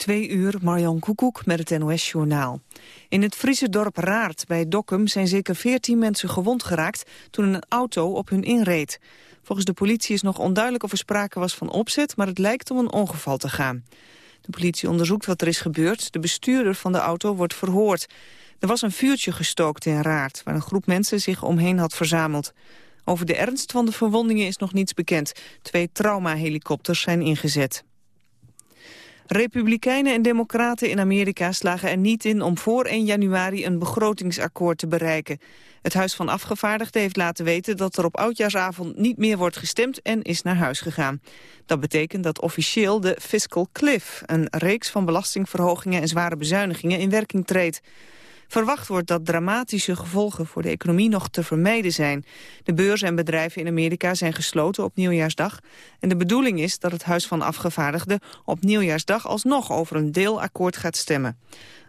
Twee uur, Marjan Koekoek met het NOS-journaal. In het Friese dorp Raart bij Dokkum zijn zeker veertien mensen gewond geraakt... toen een auto op hun inreed. Volgens de politie is nog onduidelijk of er sprake was van opzet... maar het lijkt om een ongeval te gaan. De politie onderzoekt wat er is gebeurd. De bestuurder van de auto wordt verhoord. Er was een vuurtje gestookt in Raart... waar een groep mensen zich omheen had verzameld. Over de ernst van de verwondingen is nog niets bekend. Twee traumahelikopters zijn ingezet. Republikeinen en democraten in Amerika slagen er niet in om voor 1 januari een begrotingsakkoord te bereiken. Het Huis van Afgevaardigden heeft laten weten dat er op oudjaarsavond niet meer wordt gestemd en is naar huis gegaan. Dat betekent dat officieel de fiscal cliff, een reeks van belastingverhogingen en zware bezuinigingen, in werking treedt. Verwacht wordt dat dramatische gevolgen voor de economie nog te vermijden zijn. De beurzen en bedrijven in Amerika zijn gesloten op nieuwjaarsdag. En de bedoeling is dat het Huis van Afgevaardigden op nieuwjaarsdag alsnog over een deelakkoord gaat stemmen.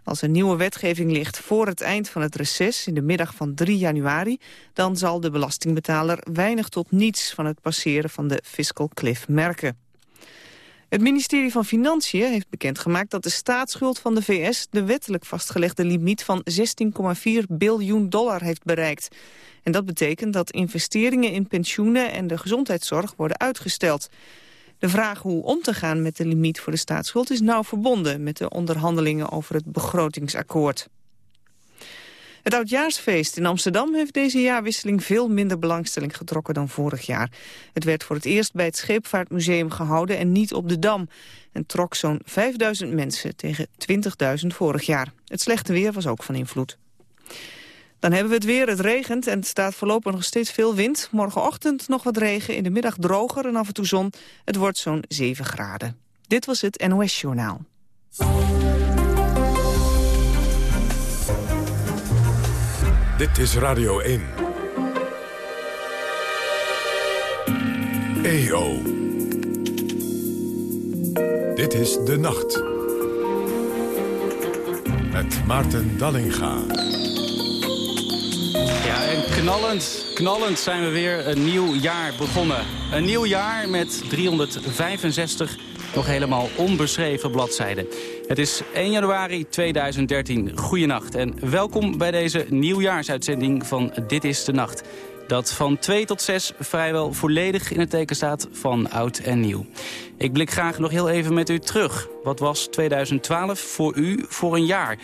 Als er nieuwe wetgeving ligt voor het eind van het reces in de middag van 3 januari, dan zal de belastingbetaler weinig tot niets van het passeren van de fiscal cliff merken. Het ministerie van Financiën heeft bekendgemaakt dat de staatsschuld van de VS de wettelijk vastgelegde limiet van 16,4 biljoen dollar heeft bereikt. En dat betekent dat investeringen in pensioenen en de gezondheidszorg worden uitgesteld. De vraag hoe om te gaan met de limiet voor de staatsschuld is nauw verbonden met de onderhandelingen over het begrotingsakkoord. Het oudjaarsfeest in Amsterdam heeft deze jaarwisseling veel minder belangstelling getrokken dan vorig jaar. Het werd voor het eerst bij het Scheepvaartmuseum gehouden en niet op de Dam. En trok zo'n 5000 mensen tegen 20.000 vorig jaar. Het slechte weer was ook van invloed. Dan hebben we het weer. Het regent en het staat voorlopig nog steeds veel wind. Morgenochtend nog wat regen, in de middag droger en af en toe zon. Het wordt zo'n 7 graden. Dit was het NOS Journaal. Dit is Radio 1. EO. Dit is De Nacht. Met Maarten Dallinga. Ja, en knallend, knallend zijn we weer een nieuw jaar begonnen. Een nieuw jaar met 365 nog helemaal onbeschreven bladzijden. Het is 1 januari 2013. Goedenacht en welkom bij deze nieuwjaarsuitzending van Dit is de Nacht. Dat van 2 tot 6 vrijwel volledig in het teken staat van oud en nieuw. Ik blik graag nog heel even met u terug. Wat was 2012 voor u voor een jaar?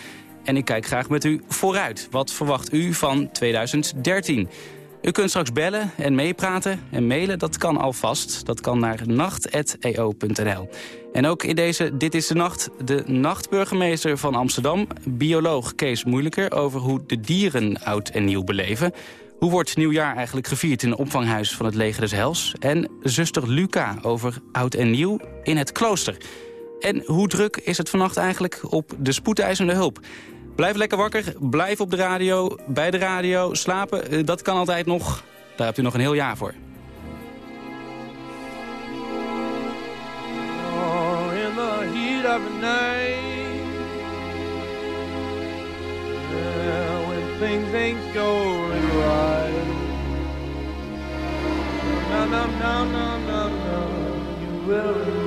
En ik kijk graag met u vooruit. Wat verwacht u van 2013? U kunt straks bellen en meepraten en mailen, dat kan alvast. Dat kan naar nacht.eo.nl. En ook in deze Dit is de Nacht, de nachtburgemeester van Amsterdam... bioloog Kees Moeilijker over hoe de dieren oud en nieuw beleven... Hoe wordt nieuwjaar eigenlijk gevierd in een opvanghuis van het Leger des Hels? En zuster Luca over oud en nieuw in het klooster. En hoe druk is het vannacht eigenlijk op de spoedeisende hulp? Blijf lekker wakker, blijf op de radio, bij de radio, slapen. Eh, dat kan altijd nog. Daar hebt u nog een heel jaar voor. Will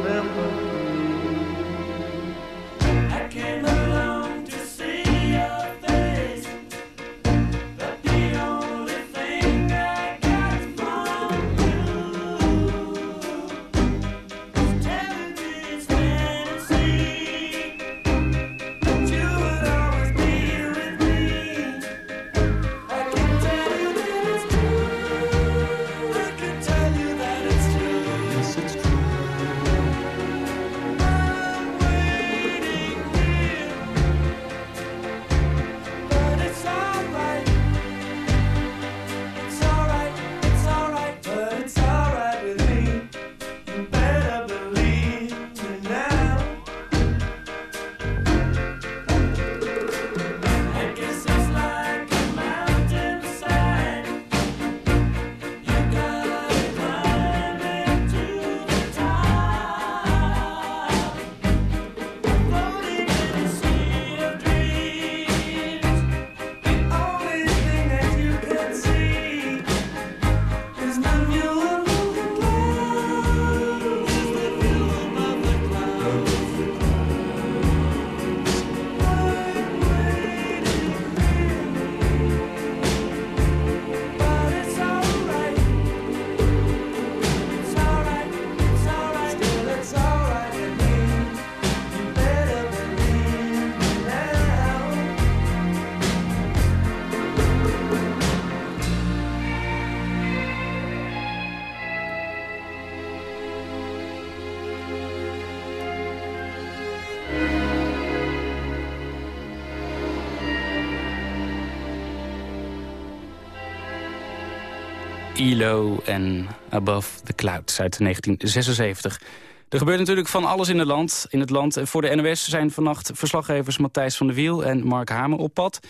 ELO en Above the Clouds uit 1976. Er gebeurt natuurlijk van alles in het land. In het land. Voor de NOS zijn vannacht verslaggevers Matthijs van der Wiel en Mark Hamer op pad.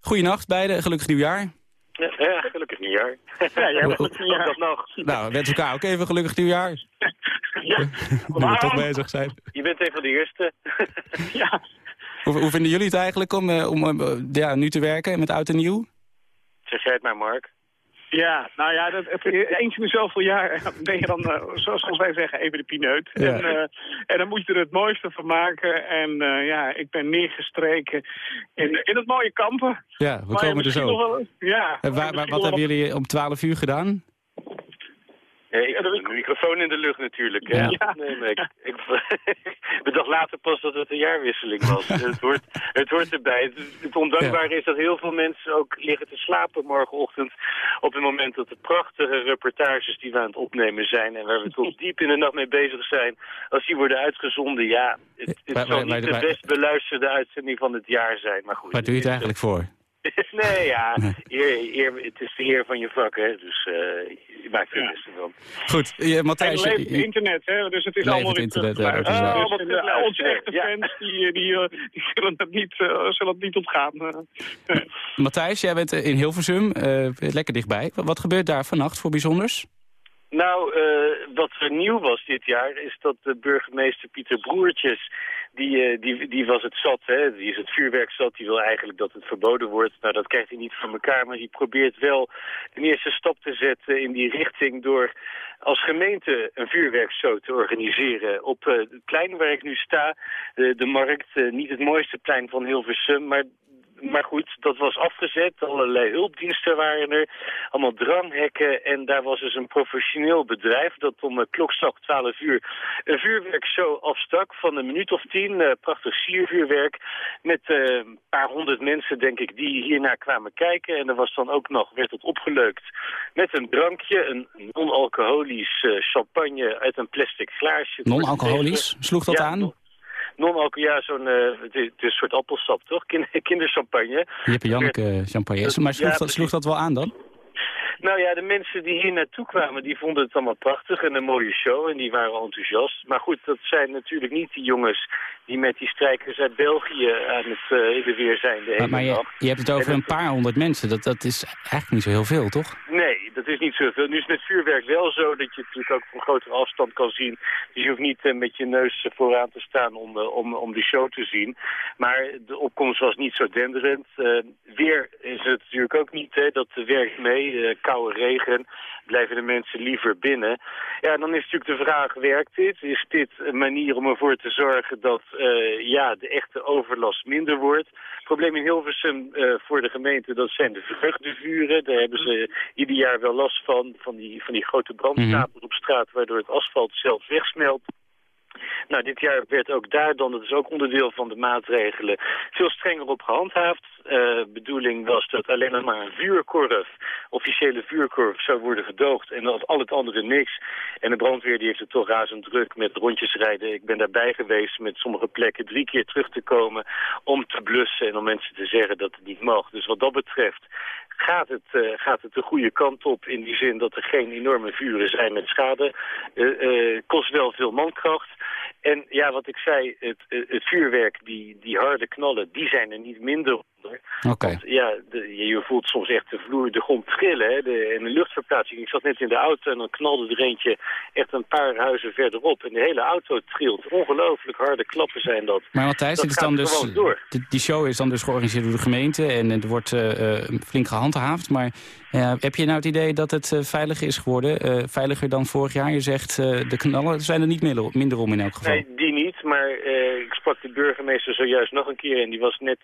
Goedenacht beiden, gelukkig nieuwjaar. Ja, gelukkig nieuwjaar. Ja, jij gelukkig nieuwjaar. nog. Nou, wens elkaar ook even gelukkig nieuwjaar. Ja. Nu we toch bezig zijn. Je bent een van de eerste. ja. Hoe, hoe, vinden jullie het eigenlijk om, eh, om uh, ja, nu te werken met Oud en Nieuw? Zeg jij het maar, Mark. Ja, nou ja, dat, eens in zoveel jaar ben je dan, uh, zoals wij zeggen, even de pineut. En, uh, en, dan moet je er het mooiste van maken. En uh, ja, ik ben neergestreken in, in het mooie kampen. Ja, we komen er zo. Wel, ja, en waar, waar, wat hebben jullie om 12 uur gedaan? Ik heb een microfoon in de lucht natuurlijk. Ja. ja. Nee, nee, ik, ik, bedacht later pas dat het een jaarwisseling was. het, hoort, het hoort erbij. Het, het ondankbare is dat heel veel mensen ook liggen te slapen morgenochtend... op het moment dat de prachtige reportages die we aan het opnemen zijn... en waar we tot diep in de nacht mee bezig zijn... als die worden uitgezonden, ja, het, het zal niet de best beluisterde uitzending van het jaar zijn. Maar goed, waar doe je het eigenlijk voor? nee, ja, eer, eer, het is de eer van je vak, hè. Dus uh, je maakt er beste van. Goed, je, Matthijs... En leeft internet, hè. Dus het is allemaal het internet, ja, dat is oh, wat uh, onze echte fans, die, die, uh, die zullen, het niet, zullen het niet ontgaan. Matthijs, jij bent in Hilversum, lekker dichtbij. Wat gebeurt daar vannacht voor bijzonders? Nou, uh, wat er nieuw was dit jaar is dat de burgemeester Pieter Broertjes, die, uh, die, die was het zat, hè? die is het vuurwerk zat, die wil eigenlijk dat het verboden wordt. Nou, dat krijgt hij niet van elkaar, maar die probeert wel een eerste stap te zetten in die richting door als gemeente een vuurwerkshow te organiseren. Op uh, het plein waar ik nu sta, de markt, niet het mooiste plein van Hilversum, maar maar goed, dat was afgezet. Allerlei hulpdiensten waren er. Allemaal dranghekken. En daar was dus een professioneel bedrijf dat om klokslag 12 uur een vuurwerkshow afstak van een minuut of tien. Uh, prachtig siervuurwerk. Met uh, een paar honderd mensen, denk ik, die hiernaar kwamen kijken. En er was dan ook nog, werd het opgeleukt met een drankje. Een non-alcoholisch champagne uit een plastic glaasje. Non-alcoholisch? Sloeg dat aan? Non-alcohol, ja, zo'n, uh, het, is, een soort appelsap, toch? kinderchampagne. Je hebt Janneke champagne, maar sloeg, dat, sloeg dat wel aan dan? Nou ja, de mensen die hier naartoe kwamen, die vonden het allemaal prachtig en een mooie show en die waren enthousiast. Maar goed, dat zijn natuurlijk niet die jongens die met die strijkers uit België aan het uh, in de weer zijn de maar, maar je, je, hebt het over een paar honderd mensen, dat, dat is eigenlijk niet zo heel veel, toch? Nee, dat is niet zoveel. Nu is het met vuurwerk wel zo dat je het natuurlijk ook van grotere afstand kan zien. Dus je hoeft niet uh, met je neus vooraan te staan om, uh, om, om die show te zien. Maar de opkomst was niet zo denderend. weer is het natuurlijk ook niet, hè, dat werkt mee koude regen, blijven de mensen liever binnen. Ja, dan is natuurlijk de vraag, werkt dit? Is dit een manier om ervoor te zorgen dat uh, ja, de echte overlast minder wordt? Het probleem in Hilversum uh, voor de gemeente, dat zijn de vreugdevuren. Daar hebben ze ieder jaar wel last van, van die, van die grote brandstapels mhm. op straat, waardoor het asfalt zelf wegsmelt. Nou, dit jaar werd ook daar dan, dat is ook onderdeel van de maatregelen, veel strenger op gehandhaafd. Uh, bedoeling was dat alleen nog maar een officiële vuurkorf, zou worden gedoogd en dat al het andere niks. En de brandweer die heeft het toch razend druk met rondjes rijden. Ik ben daarbij geweest met sommige plekken drie keer terug te komen om te blussen en om mensen te zeggen dat het niet mag. Dus wat dat betreft gaat het, uh, gaat het de goede kant op in die zin dat er geen enorme vuren zijn met schade. Uh, kost wel veel mankracht. En ja, wat ik zei, het, het vuurwerk, die, die harde knallen, die zijn er niet minder Oké. Ja, de, je voelt soms echt de vloer, de grond trillen. Hè, de, en de luchtverplaatsing. Ik zat net in de auto en dan knalde er eentje echt een paar huizen verderop. En de hele auto trilt. Ongelooflijk harde klappen zijn dat. Maar Matthijs, dat is dan dus, die show is dan dus georganiseerd door de gemeente en het wordt uh, flink gehandhaafd. Maar uh, heb je nou het idee dat het uh, veiliger is geworden? Uh, veiliger dan vorig jaar? Je zegt de knallen zijn er niet minder, minder om in elk geval. Nee, die niet. Maar ik sprak de burgemeester zojuist nog een keer en die was net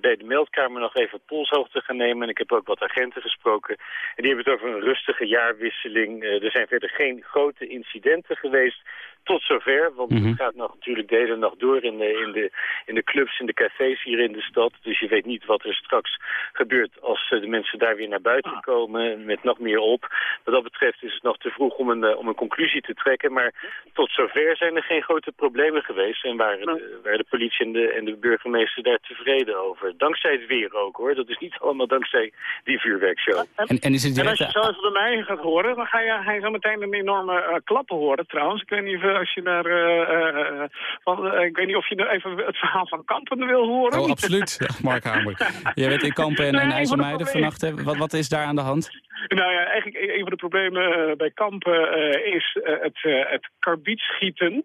bij de meldkamer nog even polshoogte gaan nemen. En ik heb ook wat agenten gesproken. En die hebben het over een rustige jaarwisseling. er zijn verder geen grote incidenten geweest tot zover, want het mhm. gaat nog natuurlijk de hele nacht door in de, in, de, in de clubs, in de cafés hier in de stad. Dus je weet niet wat er straks gebeurt als de mensen daar weer naar buiten komen met nog meer op. Wat dat betreft is het nog te vroeg om een, om een conclusie te trekken, maar tot zover zijn er geen grote problemen geweest en waren de, waren de politie en de, en de burgemeester daar tevreden over. Dankzij het weer ook hoor, dat is niet allemaal dankzij die vuurwerkshow. En, en, is het direct... en als je zo even bij mij gaat horen, dan ga je, ga je zo meteen een enorme uh, klappen horen trouwens. Ik weet niet of, als je naar, uh, uh, van, ik weet niet of je even het verhaal van Kampen wil horen. Oh, absoluut, Mark Hamer. Jij bent in Kampen en, nee, IJsselmuiden vannacht. Hè? Wat, wat is daar aan de hand? Nou ja, eigenlijk een van de problemen bij Kampen is het, het karbietschieten.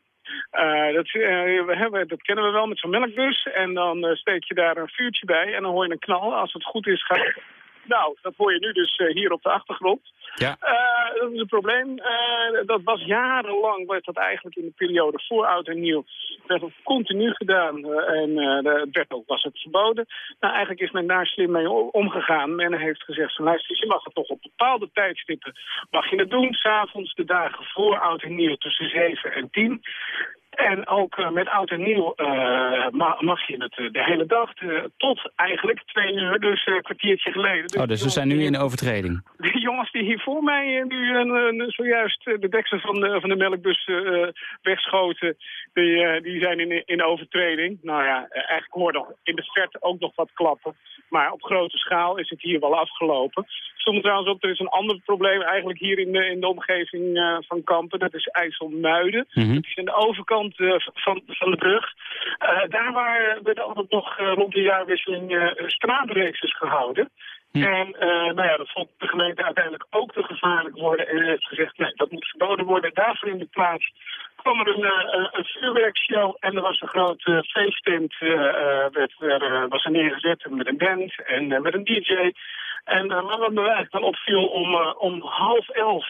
Uh, dat, uh, we hebben, dat kennen we wel met zo'n melkbus. En dan uh, steek je daar een vuurtje bij en dan hoor je een knal. Als het goed is, gaat... Nou, dat hoor je nu dus hier op de achtergrond. Ja. Uh, dat is een probleem. Uh, dat was jarenlang, werd dat eigenlijk in de periode voor oud en nieuw, werd het continu gedaan. Uh, en het werd ook, was het verboden. Nou, eigenlijk is men daar slim mee omgegaan. Men heeft gezegd, van, luister, je mag het toch op bepaalde tijdstippen, mag je het doen. S'avonds, de dagen voor oud en nieuw, tussen 7 en 10. En ook uh, met oud en nieuw uh, mag je het uh, de hele dag, tot eigenlijk twee uur, dus een kwartiertje geleden. Dus oh, dus we zijn nu in overtreding? De jongens die hier voor mij nu zojuist de deksel van de, van de melkbus wegschoten, die, die zijn in, in overtreding. Nou ja, eigenlijk hoor nog in de verte ook nog wat klappen. Maar op grote schaal is het hier wel afgelopen. Soms trouwens op, er is een ander probleem eigenlijk hier in de, in de omgeving van Kampen. Dat is IJsselmuiden. Mm Dat is aan de overkant eh, van, van de brug. Eh, daar waren, werden altijd nog eh, rond de jaarwisseling straatraces gehouden. Hm. En nou ja, dat vond de gemeente uiteindelijk ook te gevaarlijk worden. En heeft gezegd, nee, dat moet verboden worden. Daarvoor in de plaats kwam er een, een vuurwerkshow en er was een grote feesttent werd, er, was er neergezet met een band en met een dj. En wat me eigenlijk dan opviel om, om half elf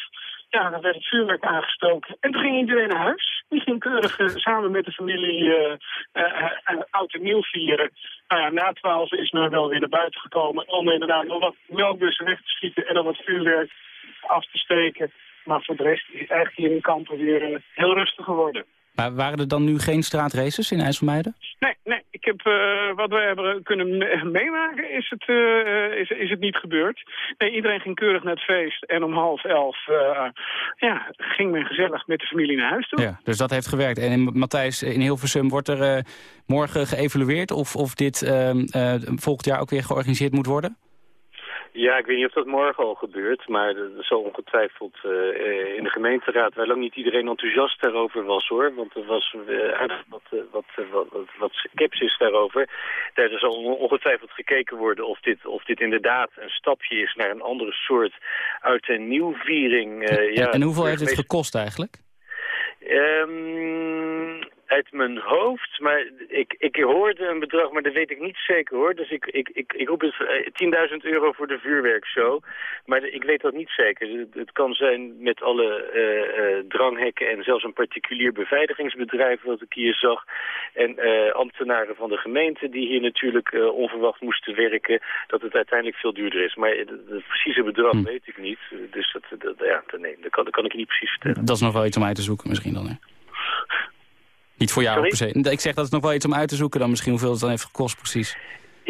ja, dan werd het vuurwerk aangestoken. En toen ging iedereen naar huis. Die ging keurig uh, samen met de familie uh, uh, oud en nieuw vieren. Nou ja, na twaalf is men wel weer naar buiten gekomen... om inderdaad nog wat melkbussen weg te schieten en dan wat vuurwerk af te steken. Maar voor de rest is eigenlijk hier in Kampen weer heel rustig geworden. Maar waren er dan nu geen straatraces in IJsselmeiden? Nee, nee. Ik heb, uh, wat we hebben kunnen meemaken is het, uh, is, is het niet gebeurd. Nee, iedereen ging keurig naar het feest. En om half elf uh, ja, ging men gezellig met de familie naar huis toe. Ja, dus dat heeft gewerkt. En in, Matthijs, in Hilversum wordt er morgen geëvalueerd... of, of dit ehm, volgend jaar ook weer georganiseerd moet worden? Ja, ik weet niet of dat morgen al gebeurt, maar dat zal ongetwijfeld uh, in de gemeenteraad, waar lang niet iedereen enthousiast daarover was hoor, want er was uh, wat, wat, wat, wat, wat sceptisch daarover. Daar zal ongetwijfeld gekeken worden of dit, of dit inderdaad een stapje is naar een andere soort uit een nieuw viering. Uh, ja, en hoeveel heeft het gekost eigenlijk? Um, uit mijn hoofd, maar ik, ik hoorde een bedrag, maar dat weet ik niet zeker hoor. Dus ik, ik, ik, ik roep het 10.000 eh, euro voor de vuurwerkshow. Maar ik weet dat niet zeker. Het, kan zijn met alle uh, uh, dranghekken en zelfs een particulier beveiligingsbedrijf wat ik hier zag. En uh, ambtenaren van de gemeente die hier natuurlijk onverwacht moesten werken. Dat het uiteindelijk veel duurder is. Maar het precieze bedrag hm. weet ik niet. Dus dat, dat, ja, nee, dat, kan, dat kan ik je niet precies vertellen. Dat is nog wel iets om uit te zoeken misschien dan hè? Niet voor jou per se. Ik zeg dat het nog wel iets om uit te zoeken dan misschien hoeveel het dan heeft gekost precies.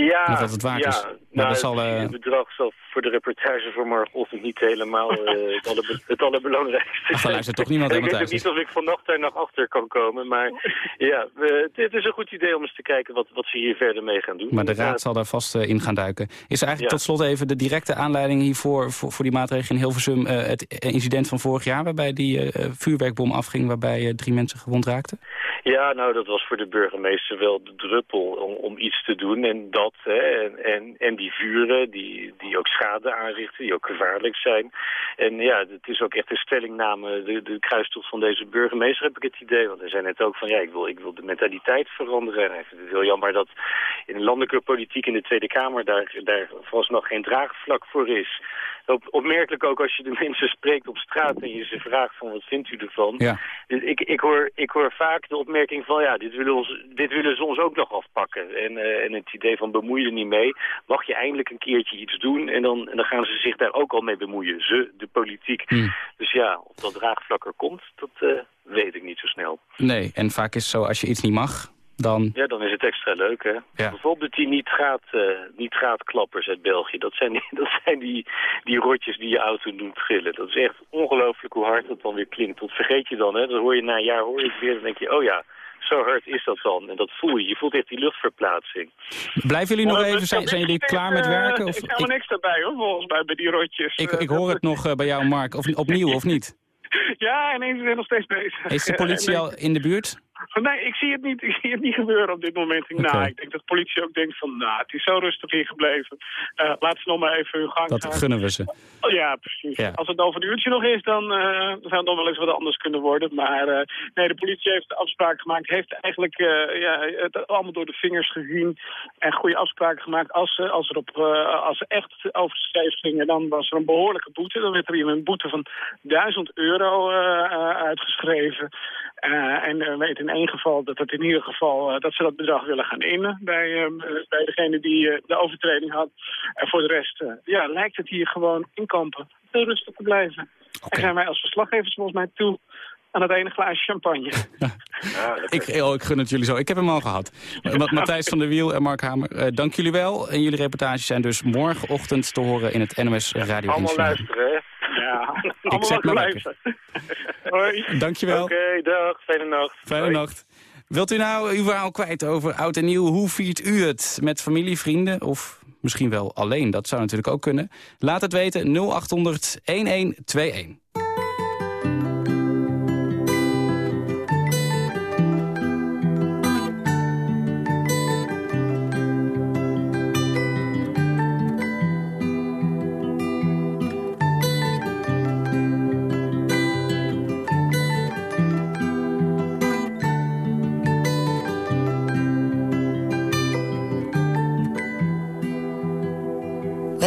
Ja, of dat het waard is. Nou, dat zal, uh... het bedrag zal voor de reportage voor morgenochtend niet helemaal uh, het, alle, het allerbelangrijkste Ach, luistert toch niemand Ik weet niet of ik vannacht daar nog achter kan komen. Maar ja, het is een goed idee om eens te kijken wat, wat ze hier verder mee gaan doen. Maar de raad zal daar vast uh, in gaan duiken. Is er eigenlijk tot slot even de directe aanleiding hiervoor voor, voor die maatregelen in Hilversum... het incident van vorig jaar waarbij die vuurwerkbom afging... waarbij drie mensen gewond raakten? Ja, nou, dat was voor de burgemeester wel de druppel om, om iets te doen. En en, en, en die vuren, die, die ook schade aanrichten, die ook gevaarlijk zijn. En ja, het is ook echt een stellingname, de, de kruistocht van deze burgemeester heb ik het idee. Want hij zei net ook van, ja, ik wil, ik wil de mentaliteit veranderen. En hij vindt het heel jammer dat in de landelijke politiek in de Tweede Kamer daar, daar nog geen draagvlak voor is. Op, opmerkelijk ook als je de mensen spreekt op straat en je ze vraagt van wat vindt u ervan. Ja. Dus ik, ik, hoor, ik hoor vaak de opmerking van ja, dit willen, ons, dit willen ze ons ook nog afpakken. En, uh, en het idee van bemoei je niet mee. Mag je eindelijk een keertje iets doen en dan, en dan gaan ze zich daar ook al mee bemoeien. Ze, de politiek. Hmm. Dus ja, of dat draagvlak er komt, dat uh, weet ik niet zo snel. Nee, en vaak is het zo, als je iets niet mag, dan... Ja, dan is het extra leuk, hè? Ja. Bijvoorbeeld die nitraat, uh, nitraatklappers uit België. Dat zijn, die, dat zijn die, die rotjes die je auto doen trillen. Dat is echt ongelooflijk hoe hard dat dan weer klinkt. Dat vergeet je dan, hè? Dan hoor je na een jaar hoor je het weer, dan denk je, oh ja... Zo hard is dat dan. En dat voel je. Je voelt echt die luchtverplaatsing. Blijven jullie nog even? Zijn, zijn jullie klaar met werken? Of? Ik hou niks daarbij hoor, volgens mij, bij die rotjes. Ik, ik hoor het nog uh, bij jou, Mark. Of, opnieuw, of niet? Ja, en ze zijn nog steeds bezig. Is de politie al in de buurt? Nee, ik zie het niet, ik zie het niet gebeuren op dit moment. Okay. Nou, ik denk dat de politie ook denkt van, nou, het is zo rustig hier gebleven. Uh, laat ze nog maar even hun gang dat gaan. Dat gunnen we ze. Oh, ja, precies. Ja. Als het over een uurtje nog is, dan uh, zou het nog wel eens wat anders kunnen worden. Maar uh, nee, de politie heeft de afspraak gemaakt. Heeft eigenlijk ja, het allemaal door de vingers gezien. En goede afspraken gemaakt. Als ze, als er op, als ze echt over de schreef gingen, dan was er een behoorlijke boete. Dan werd er hier een boete van 1000 euro uitgeschreven. en we weten in één geval dat het in ieder geval uh, dat ze dat bedrag willen gaan innen bij, uh, bij degene die uh, de overtreding had. En voor de rest ja, lijkt het hier gewoon in kampen heel rustig te blijven. Okay. En zijn wij als verslaggevers volgens mij toe aan het ene glaasje champagne. Ja, ik, oh, ik gun het jullie zo. Ik heb hem al gehad. Matthijs van der Wiel en Mark Hamer, dank jullie wel. En jullie reportages zijn dus morgenochtend te horen in het NOS Radio 1 Allemaal luisteren, hè? Ja, me lekker. Hoi. Dankjewel. Oké, okay, dag. Fijne nacht. Fijne Hoi. nacht. Wilt u nou uw verhaal kwijt over oud en nieuw? Hoe viert u het? Met familie, vrienden of misschien wel alleen? Dat zou natuurlijk ook kunnen. Laat het weten 0800 1121.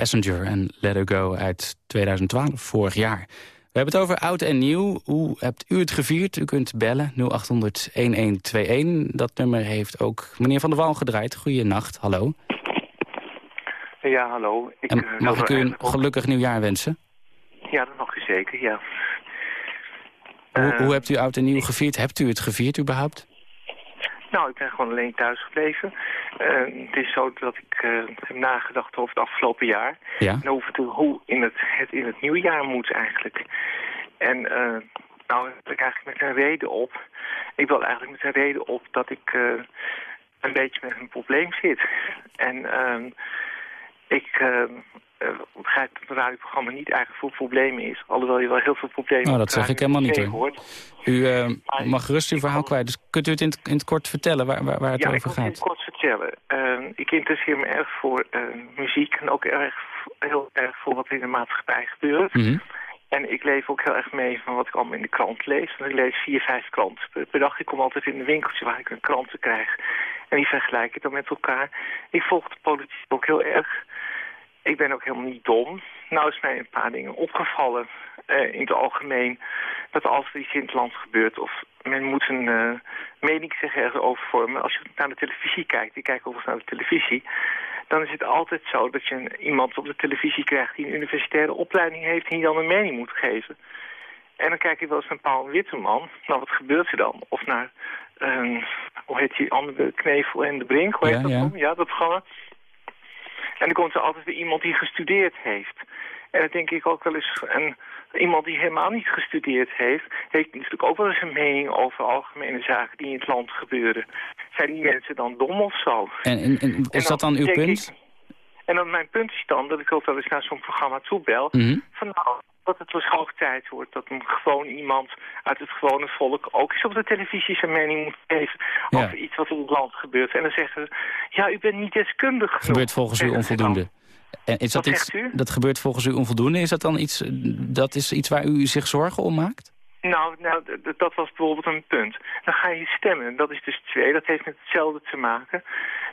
Passenger en Let Her Go uit 2012, vorig jaar. We hebben het over oud en nieuw. Hoe hebt u het gevierd? U kunt bellen 0800-1121. Dat nummer heeft ook meneer Van der Wal gedraaid. Goeienacht, hallo. Ja, hallo. Ik, En eh, mag ik u een gelukkig nieuwjaar wensen? Ja, dat mag u zeker, ja. Hoe, Eh, hoe hebt u oud en nieuw gevierd? Hebt u het gevierd überhaupt? Nou, ik ben gewoon alleen thuis gebleven. Eh, het is zo dat ik eh, heb nagedacht over het afgelopen jaar. Ja. En over de, hoe in het, het in het nieuwe jaar moet eigenlijk. En eh, nou heb ik eigenlijk met een reden op. Ik wil eigenlijk met een reden op dat ik een beetje met een probleem zit. En ehm, ik eh, eh, begrijp dat het radioprogramma niet eigenlijk voor problemen is. Alhoewel je wel heel veel problemen Nou, dat zeg ik helemaal niet, 2 hoor. hoort. U eh, mag gerust uw verhaal kwijt. Dus kunt u het in, het- in het kort vertellen waar, waar, waar het ja, ik over wil het gaat? kort vertellen. Eh, ik interesseer me erg voor eh, muziek en ook erg, heel erg voor wat in de maatschappij gebeurt. Mhm. En ik leef ook heel erg mee van wat ik allemaal in de krant lees. Want ik lees vier, vijf kranten per, per dag. Ik kom altijd in een winkeltje waar ik een kranten krijg. En die vergelijk ik dan met elkaar. Ik volg de politiek ook heel erg. Ik ben ook helemaal niet dom. Nou is mij een paar dingen opgevallen eh, in het algemeen. Dat als er iets in het land gebeurt of men moet een eh, mening zeggen erover vormen. Als je naar de televisie kijkt, ik kijk overigens naar de televisie... dan is het altijd zo dat je een, iemand op de televisie krijgt... die een universitaire opleiding heeft en die dan een mening moet geven. En dan kijk je wel eens naar Paul Witteman. Nou, wat gebeurt er dan? Of naar, eh, hoe heet die andere Knevel en de Brink? Hoe heet Ja, dat ja. dan? Ja, dat programma. En dan komt er altijd weer iemand die gestudeerd heeft. En dan denk ik ook wel eens... En iemand die helemaal niet gestudeerd heeft... heeft natuurlijk ook wel eens een mening over algemene zaken die in het land gebeuren. Zijn die mensen dan dom of zo? En, en, en En is dat dan uw punt? ik- en dan mijn punt is dan dat ik ook wel eens naar zo'n programma toe bel. Mhm. Van nou, dat het dus hoog tijd wordt dat een gewoon iemand uit het gewone volk ook eens op de televisie zijn mening moet geven Ja. over iets wat in het land gebeurt. En dan zeggen ze, ja, u bent niet deskundig genoeg. Gebeurt volgens u onvoldoende? En is dat iets, u? dat gebeurt volgens u onvoldoende? Is dat dan iets, dat is iets waar u zich zorgen om maakt? Nou, nou dat was bijvoorbeeld een punt. Dan ga je stemmen. Dat is dus twee. Dat heeft met hetzelfde te maken.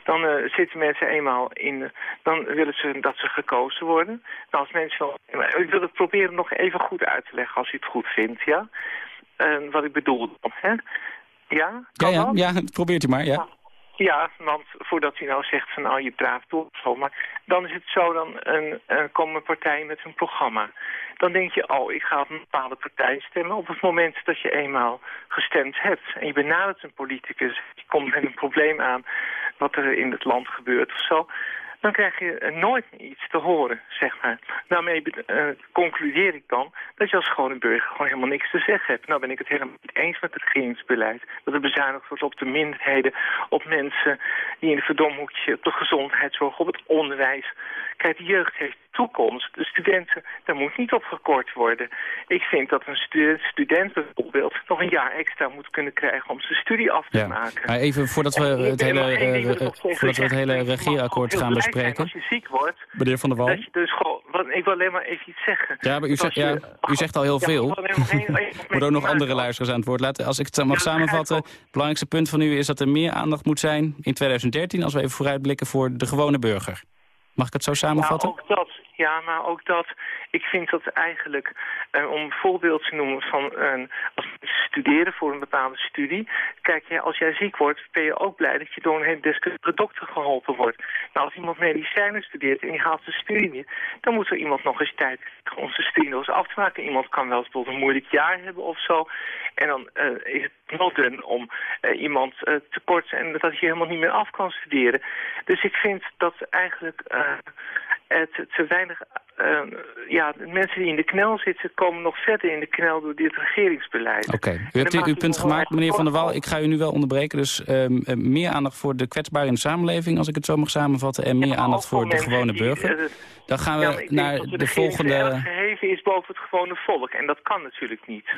Dan eh, zitten mensen eenmaal in... dan willen ze dat ze gekozen worden. Nou, als mensen. Ik wil het proberen nog even goed uit te leggen als u het goed vindt, ja? Eh, wat ik bedoel, hè? Ja? Ja, Kan ja, dat? ja, probeert u maar. Ja. Ja, want voordat hij nou zegt van nou je draaft door maar dan is het zo, dan een, een, komen partijen met hun programma. Dan denk je, oh, ik ga op een bepaalde partij stemmen. Op het moment dat je eenmaal gestemd hebt en je benadert een politicus, die komt met een probleem aan wat er in het land gebeurt of zo, dan krijg je eh, nooit iets te horen, zeg maar. Daarmee eh, concludeer ik dan dat je als gewone burger gewoon helemaal niks te zeggen hebt. Nou ben ik het helemaal niet eens met het regeringsbeleid. Dat er bezuinigd wordt op de minderheden, op mensen die in de verdomhoekje, op de gezondheidszorg, op het onderwijs. Kijk, de jeugd heeft toekomst. De studenten, daar moet niet op gekort worden. Ik vind dat een stu student bijvoorbeeld nog een jaar extra moet kunnen krijgen om zijn studie af te Ja. maken. Maar even voordat we het hele, ik eh, nog zeggen. voordat we het hele regeerakkoord gaan bespreken. Als je ziek wordt, Meneer Van der Wal. dus gewoon... Want ik wil alleen maar even iets zeggen. Ja, maar u, zegt, ja, u zegt al heel Ja, veel. Er worden ook nog andere luisteraars aan het woord laten. Als ik het mag Ja, samenvatten, het belangrijkste punt van u is dat er meer aandacht moet zijn in 2013... als we even vooruitblikken voor de gewone burger. Mag ik het zo Ja, samenvatten? ook dat. Ja, maar ook dat, ik vind dat eigenlijk, uh, om een voorbeeld te noemen van een, als studeren voor een bepaalde studie. Kijk, ja, als jij ziek wordt, ben je ook blij dat je door een deskundige dokter geholpen wordt. Nou, als iemand medicijnen studeert en die haalt zijn studie niet, dan moet er iemand nog eens tijd om zijn studie nog eens af te maken. Iemand kan wel bijvoorbeeld een moeilijk jaar hebben of zo. En dan uh, is het nodig om uh, iemand te korten en dat hij helemaal niet meer af kan studeren. Dus ik vind dat eigenlijk te, te weinig uh, ja, mensen die in de knel zitten komen nog verder in de knel door dit regeringsbeleid. Oké, u hebt uw punt gemaakt, meneer Van der Wal. Ik ga u nu wel onderbreken. Dus um, meer aandacht voor de kwetsbaren in de samenleving, als ik het zo mag samenvatten. En meer aandacht voor de gewone burger. Die, uh, Dan gaan we ja, naar de, de volgende... geheven is boven het gewone volk. En dat kan natuurlijk niet.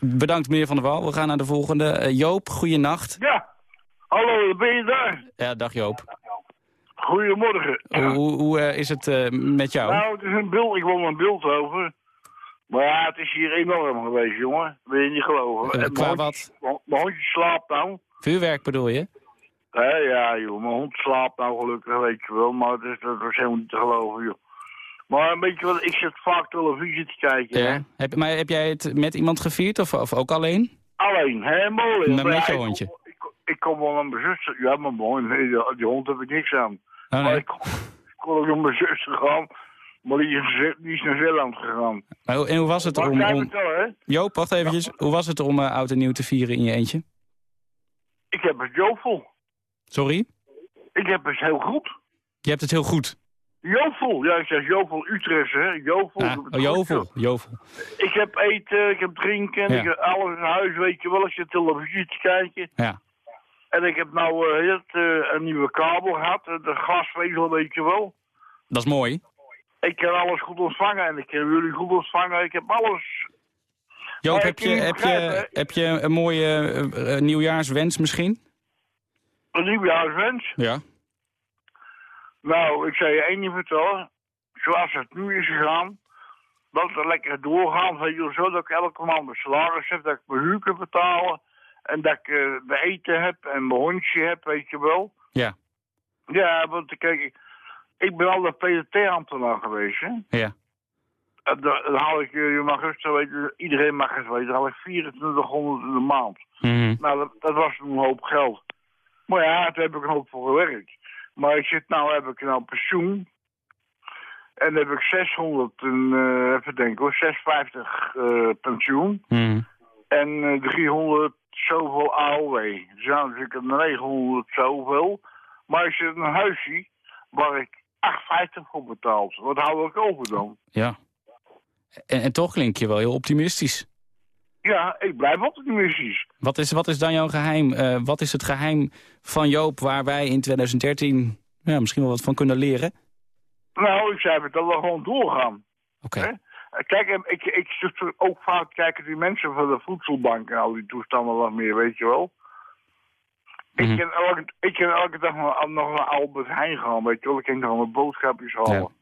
Bedankt, meneer Van der Wal. We gaan naar de volgende. Uh, Joop, goeienacht. Ja, hallo, ben je daar? Ja, dag Joop. Goedemorgen. Hoe, hoe uh, is het uh, met jou? Nou, het is een beeld. Ik wil een beeld over. Maar ja, het is hier enorm geweest, jongen. Wil je niet geloven. Uh, qua wat? Mijn hondje slaapt nou. Vuurwerk bedoel je? Ja, ja, joh. Mijn hond slaapt nou gelukkig, weet je wel. Maar het is, dat was helemaal niet te geloven, joh. Maar een beetje wat, ik zit vaak televisie te kijken. Ja. Heb, maar heb jij het met iemand gevierd of, of ook alleen? Alleen, helemaal alleen. Met, met je hondje? Ik, kom wel aan mijn zus. Ja, mijn hond, nee, die, die hond heb ik niks aan. Oh, nee. Maar ik kon, ik kon ook naar mijn zus gaan, maar die is, die is naar Zeeland gegaan. Maar, hoe- en hoe was het om... om... vertellen? Joop, wacht eventjes. Hoe was het om uh, oud en nieuw te vieren in je eentje? Ik heb het jovel. Sorry? Ik heb het heel goed. Je hebt het heel goed. Jovel, ja, ik zeg Jovel Utrecht, hè. Jovel. Ah, oh, jovel, jovel. Ik heb eten, ik heb drinken, Ja. ik heb alles in huis, weet je wel. Ik zit televisie te kijken. Ja. En ik heb nou het, eh, een nieuwe kabel gehad, eh, de glasvezel, weet je wel. Dat is mooi. Ik kan alles goed ontvangen en ik kan jullie goed ontvangen. Ik heb alles. Joop, heb je, heb, je, heb je een mooie nieuwjaarswens misschien? Een nieuwjaarswens. Ja. Nou, ik zou je één ding vertellen. Zoals het nu is gegaan, dat het lekker doorgaan. Weet je, zo dat ik elke maand mijn salaris heb, dat ik mijn huur kan betalen. En dat ik eh, mijn eten heb en mijn hondje heb, weet je wel. Ja. Ja, want kijk, ik, ben altijd PDT-ambtenaar geweest, hè. Ja. En Dan, dan haal ik, eh, je mag rustig weten, iedereen mag het weten, dan haal ik 2400 in de maand. Mhm. Nou, dat, dat was een hoop geld. Maar ja, daar heb ik een hoop voor gewerkt. Maar ik zit nou, heb ik nou pensioen. En dan heb ik 600, en, eh, even denken hoor, 650 eh, pensioen. Mhm. En eh, 300 zoveel AOW. Nou, dus ik heb 900 zoveel. Maar zit in een huisje waar ik 8,50 voor betaald. Wat hou ik over dan? Ja. En, en toch klink je wel heel optimistisch. Ja, ik blijf optimistisch. Wat is, wat is dan jouw geheim? Eh, wat is het geheim van Joop waar wij in 2013 ja, misschien wel wat van kunnen leren? Nou, ik zei het dat we gewoon doorgaan. Oké. Kijk, ik, ik zit ook vaak kijken die mensen van de voedselbank en al die toestanden wat meer, weet je wel. Mhm. Ik, kan elke, ik kan elke dag nog, nog naar Albert Heijn gaan, weet je wel. Ik kan nog mijn boodschapjes halen.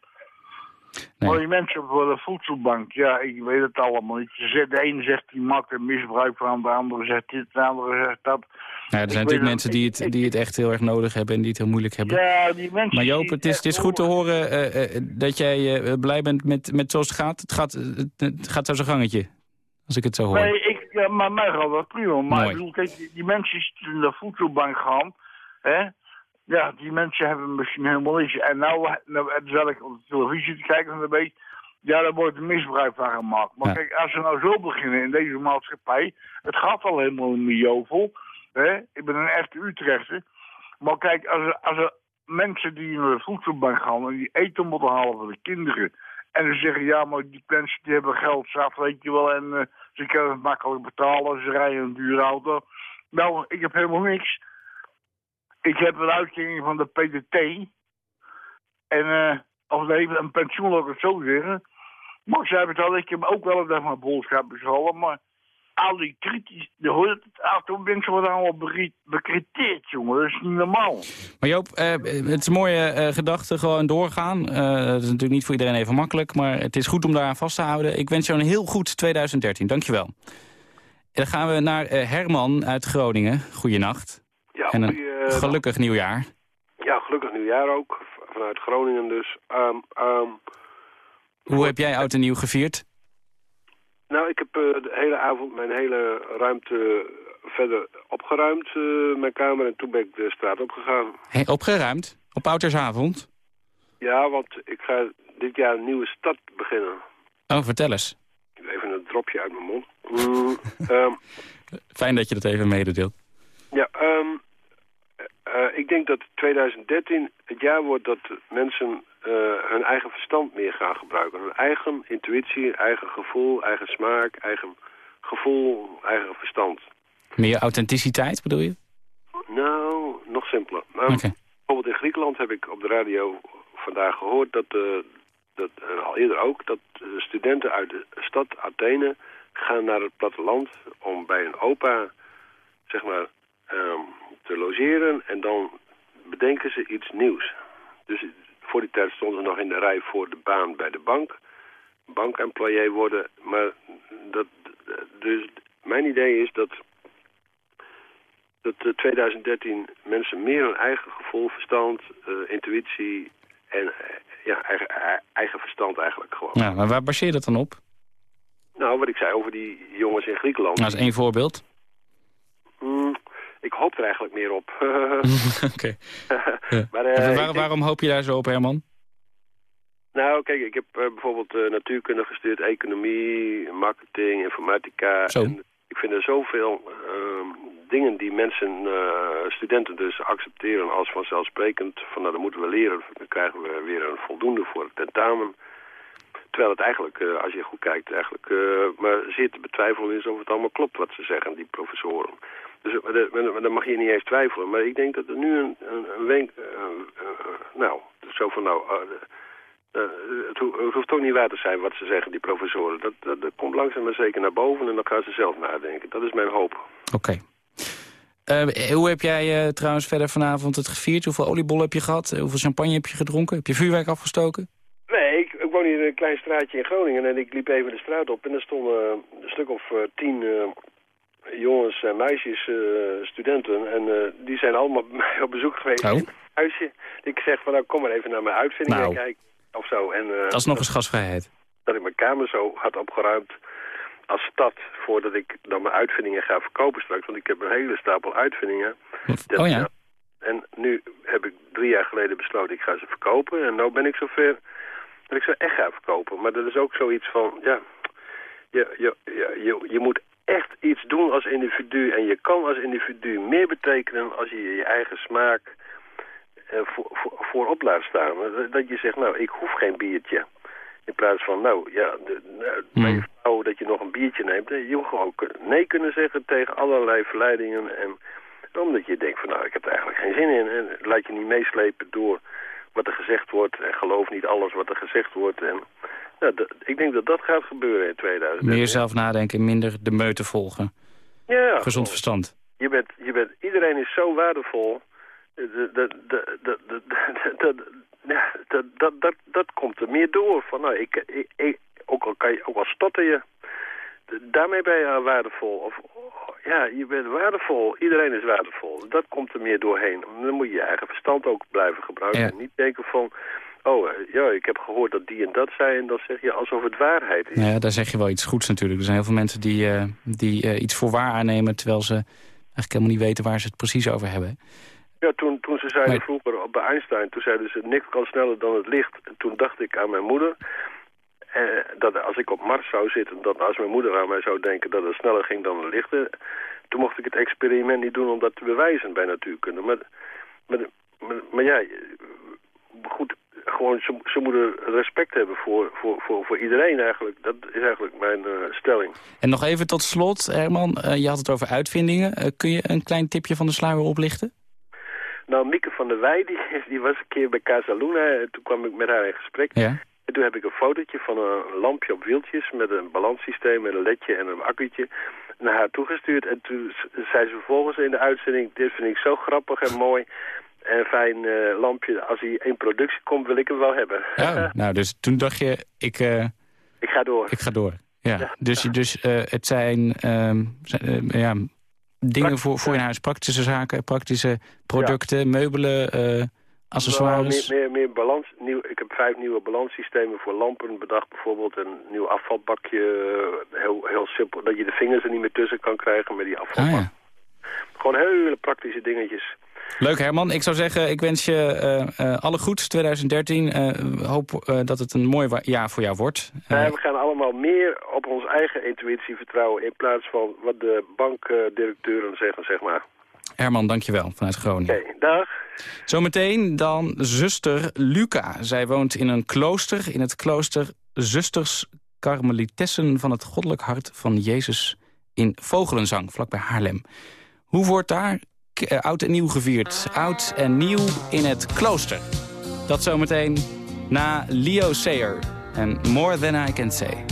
Nee. Maar die mensen van de voedselbank, ja, ik weet het allemaal niet. De ene zegt die maakt er misbruik van, de andere zegt dit, de andere zegt dat. Nou, er zijn Ik natuurlijk mensen die het, die het echt heel erg nodig hebben en die het heel moeilijk hebben. Ja, die mensen... Maar Joop, het is, het is goed te horen eh, eh, dat jij eh, blij bent met, met zoals het gaat. Het gaat, het, het gaat zo zijn gangetje, als ik het zo hoor. Nee, ik, ja, maar mij gaat dat prima. Maar Mooi. ik bedoel, kijk, die, die mensen die in de voedselbank gaan, hè, ja, die mensen hebben misschien helemaal niets. En nou, nou ik op de televisie te kijken van de week, ja, daar wordt misbruik van gemaakt. Maar Ja. kijk, als we nou zo beginnen in deze maatschappij, het gaat al helemaal om jovel, hè. Ik ben een echte Utrechter. Maar kijk, als er, als er mensen die naar de voedselbank gaan en die eten moeten halen voor de kinderen, en ze zeggen, ja, maar die mensen die hebben geld zat, weet je wel, en eh, ze kunnen het makkelijk betalen, ze rijden een dure auto. Nou, ik heb helemaal niks. Ik heb een uitkering van de PDT. En, eh of nee, een pensioen, laat ik het zo zeggen. Ik zei het al, ik heb ook wel een dag mijn boodschapjes gehaald, maar al die kritisch, de hoort het aantal mensen worden allemaal bekriteerd, jongen. Dat is niet normaal. Maar Joop, eh, het is een mooie eh, gedachte, gewoon doorgaan. Dat is natuurlijk niet voor iedereen even makkelijk, maar het is goed om daaraan vast te houden. Ik wens jou een heel goed 2013, dankjewel. En dan gaan we naar Herman uit Groningen. Goeienacht. Ja, En gelukkig nieuwjaar. ja, gelukkig nieuwjaar ook. Vanuit Groningen dus. Ehm, ehm, Hoe heb jij oud en nieuw gevierd? Nou, ik heb uh, de hele avond mijn hele ruimte verder opgeruimd, uh, mijn kamer. En toen ben ik de straat opgegaan. Hey, opgeruimd? Op Oudersavond? Ja, want ik ga dit jaar een nieuwe stad beginnen. Oh, vertel eens. Even een dropje uit mijn mond. Mm, um, Fijn dat je dat even mededeelt. Ja, um, uh, ik denk dat 2013 het jaar wordt dat mensen uh, hun eigen verstand meer gaan gebruiken. Hun eigen intuïtie, eigen gevoel, eigen smaak, eigen gevoel, eigen verstand. Meer authenticiteit bedoel je? Nou, nog simpeler. Okay. Bijvoorbeeld in Griekenland heb ik op de radio vandaag gehoord dat, uh, dat uh, al eerder ook, dat studenten uit de stad Athene gaan naar het platteland om bij een opa, zeg maar, te logeren en dan bedenken ze iets nieuws. Dus voor die tijd stonden ze nog in de rij voor de baan bij de bank. Bankemployé worden, maar dat, dus mijn idee is dat dat 2013 mensen meer hun eigen gevoel, verstand, uh, intuïtie en uh, ja, eigen, eigen verstand eigenlijk gewoon. Ja, maar waar baseer je dat dan op? Nou, wat ik zei over die jongens in Griekenland. Nou, dat is één voorbeeld. Mm, ik hoop er eigenlijk meer op. Oké. maar, uh, Waar, waarom hoop je daar zo op, Herman? Nou, kijk, ik heb uh, bijvoorbeeld uh, natuurkunde gestudeerd, economie, marketing, informatica. Zo. En ik vind er zoveel uh, dingen die mensen, studenten dus accepteren als vanzelfsprekend. Van nou, dat moeten we leren, dan krijgen we weer een voldoende voor het tentamen. Terwijl het eigenlijk, als je goed kijkt, eigenlijk maar zeer te betwijfelen is of het allemaal klopt wat ze zeggen, die professoren. Dus daar mag je niet eens twijfelen. Maar ik denk dat er nu een, een, wenk... Nou, zo van nou... Het, ho het, hoeft toch niet waar te zijn wat ze zeggen, die professoren. Dat, dat, komt langzaam maar zeker naar boven en dan gaan ze zelf nadenken. Dat is mijn hoop. Oké. Hoe heb jij trouwens verder vanavond het gevierd? Hoeveel oliebollen heb je gehad? hoeveel champagne heb je gedronken? Heb je vuurwerk afgestoken? Nee, ik, ik woon hier in een klein straatje in Groningen en ik liep even de straat op. En er stonden een stuk of tien jongens en meisjes, uh, studenten. En die zijn allemaal bij mij op bezoek geweest oh. in het huisje. Ik zeg van nou kom maar even naar mijn uitvindingen nou, kijken. Of zo. En, dat is nog eens gasvrijheid. Dat ik mijn kamer zo had opgeruimd als stad voordat ik dan mijn uitvindingen ga verkopen straks. Want ik heb een hele stapel uitvindingen. Oh ja. En nu heb ik drie jaar geleden besloten ik ga ze verkopen. En nu ben ik zover dat ik ze echt ga verkopen. Maar dat is ook zoiets van, ja, je, je, je, je, je moet echt iets doen als individu. En je kan als individu meer betekenen als je je eigen smaak uh, voor, voor, voorop laat staan. Dat je zegt, nou, ik hoef geen biertje. In plaats van, nou, ja, de, nou, bij je vrouw dat je nog een biertje neemt. Je moet gewoon nee kunnen zeggen tegen allerlei verleidingen. En omdat je denkt van, nou, ik heb er eigenlijk geen zin in. En laat je niet meeslepen door wat er gezegd wordt. En geloof niet alles wat er gezegd wordt. En ja, ik denk dat dat gaat gebeuren in 2000. Meer zelf nadenken, minder de meute volgen. Ja. Gezond verstand. Je bent, je bent, iedereen is zo waardevol. Dat, dat, dat, dat, dat, ja, dat, dat, dat, dat komt er meer door. Van, nou, ik, ik, ik, ook, al kan je, ook al stotter je, daarmee ben je waardevol. Of, ja, je bent waardevol. Iedereen is waardevol. Dat komt er meer doorheen. Dan moet je je eigen verstand ook blijven gebruiken. Ja. En niet denken van... Oh, ja, ik heb gehoord dat die en dat zei en dan zeg je alsof het waarheid is. Nou ja, daar zeg je wel iets goeds natuurlijk. Er zijn heel veel mensen die, uh, die uh, iets voor waar aannemen... terwijl ze eigenlijk helemaal niet weten waar ze het precies over hebben. Ja, toen, toen ze zeiden Maar- vroeger bij Einstein, toen zeiden ze niks kan sneller dan het licht. En toen dacht ik aan mijn moeder. Eh, dat als ik op Mars zou zitten, dat als mijn moeder aan mij zou denken dat het sneller ging dan het licht. eh, Toen mocht ik het experiment niet doen om dat te bewijzen bij natuurkunde. Maar, maar, maar, maar ja, goed, gewoon, ze, ze moeten respect hebben voor, voor, voor, voor iedereen eigenlijk. Dat is eigenlijk mijn eh, stelling. En nog even tot slot, Herman. eh, je had het over uitvindingen. Kun je een klein tipje van de sluier oplichten? Nou, Mieke van der Wij, die, die was een keer bij Casa Luna. En toen kwam ik met haar in gesprek. Ja. En toen heb ik een fotootje van een lampje op wieltjes met een balanssysteem, met een ledje en een accu'tje naar haar toegestuurd. En toen zei ze vervolgens in de uitzending, dit vind ik zo grappig en mooi en fijn eh, lampje. Als hij in productie komt, wil ik hem wel hebben. Oh, nou, dus toen dacht je, ik, eh, ik ga door. ik ga door. Ja, dus, dus eh, het zijn, ehm, eh, ja, dingen voor, voor in huis. Praktische zaken, praktische producten, meubelen, accessoires? Nou, meer, meer, meer balans. Nieuw, ik heb vijf nieuwe balanssystemen voor lampen bedacht. Bijvoorbeeld een nieuw afvalbakje. eh, Heel, heel simpel. Dat je de vingers er niet meer tussen kan krijgen met die afvalbak. Ah, ja. Gewoon hele praktische dingetjes. Leuk Herman, ik zou zeggen, ik wens je eh, eh, alle goeds 2013. Eh, hoop dat het een mooi jaar voor jou wordt. Nee, we gaan allemaal meer op onze eigen intuïtie vertrouwen... in plaats van wat de bankdirecteuren zeggen, zeg maar. Herman, dankjewel, vanuit Groningen. Oké, dag. Zometeen dan zuster Luca. Zij woont in een klooster, in het klooster Zusters Karmelitessen van het Goddelijk Hart van Jezus in Vogelenzang, vlakbij Haarlem. Hoe wordt daar eh, oud en nieuw gevierd? Oud en nieuw in het klooster. Dat zometeen na Leo Sayer en More Than I Can Say.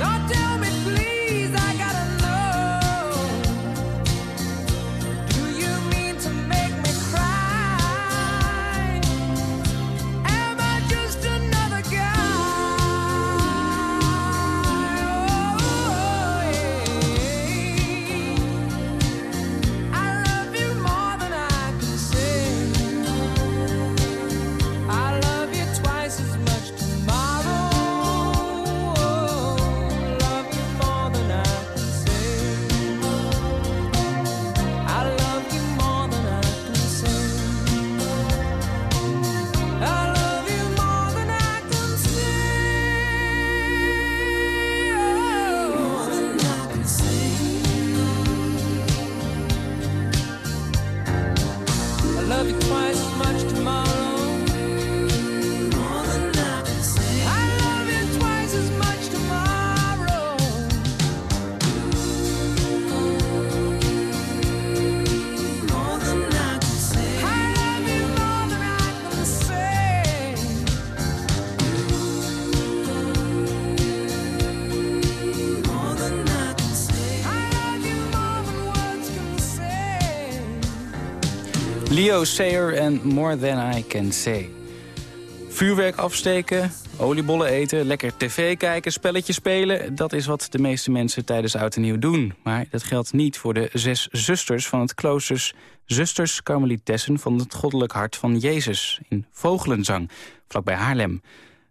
So Leo Sayer en More Than I Can Say. Vuurwerk afsteken, oliebollen eten, lekker tv kijken, spelletjes spelen. Dat is wat de meeste mensen tijdens Oud en Nieuw doen. Maar dat geldt niet voor de zes zusters van het kloosters... Zusters Karmelitessen van het Goddelijk Hart van Jezus... in Vogelenzang, vlakbij Haarlem.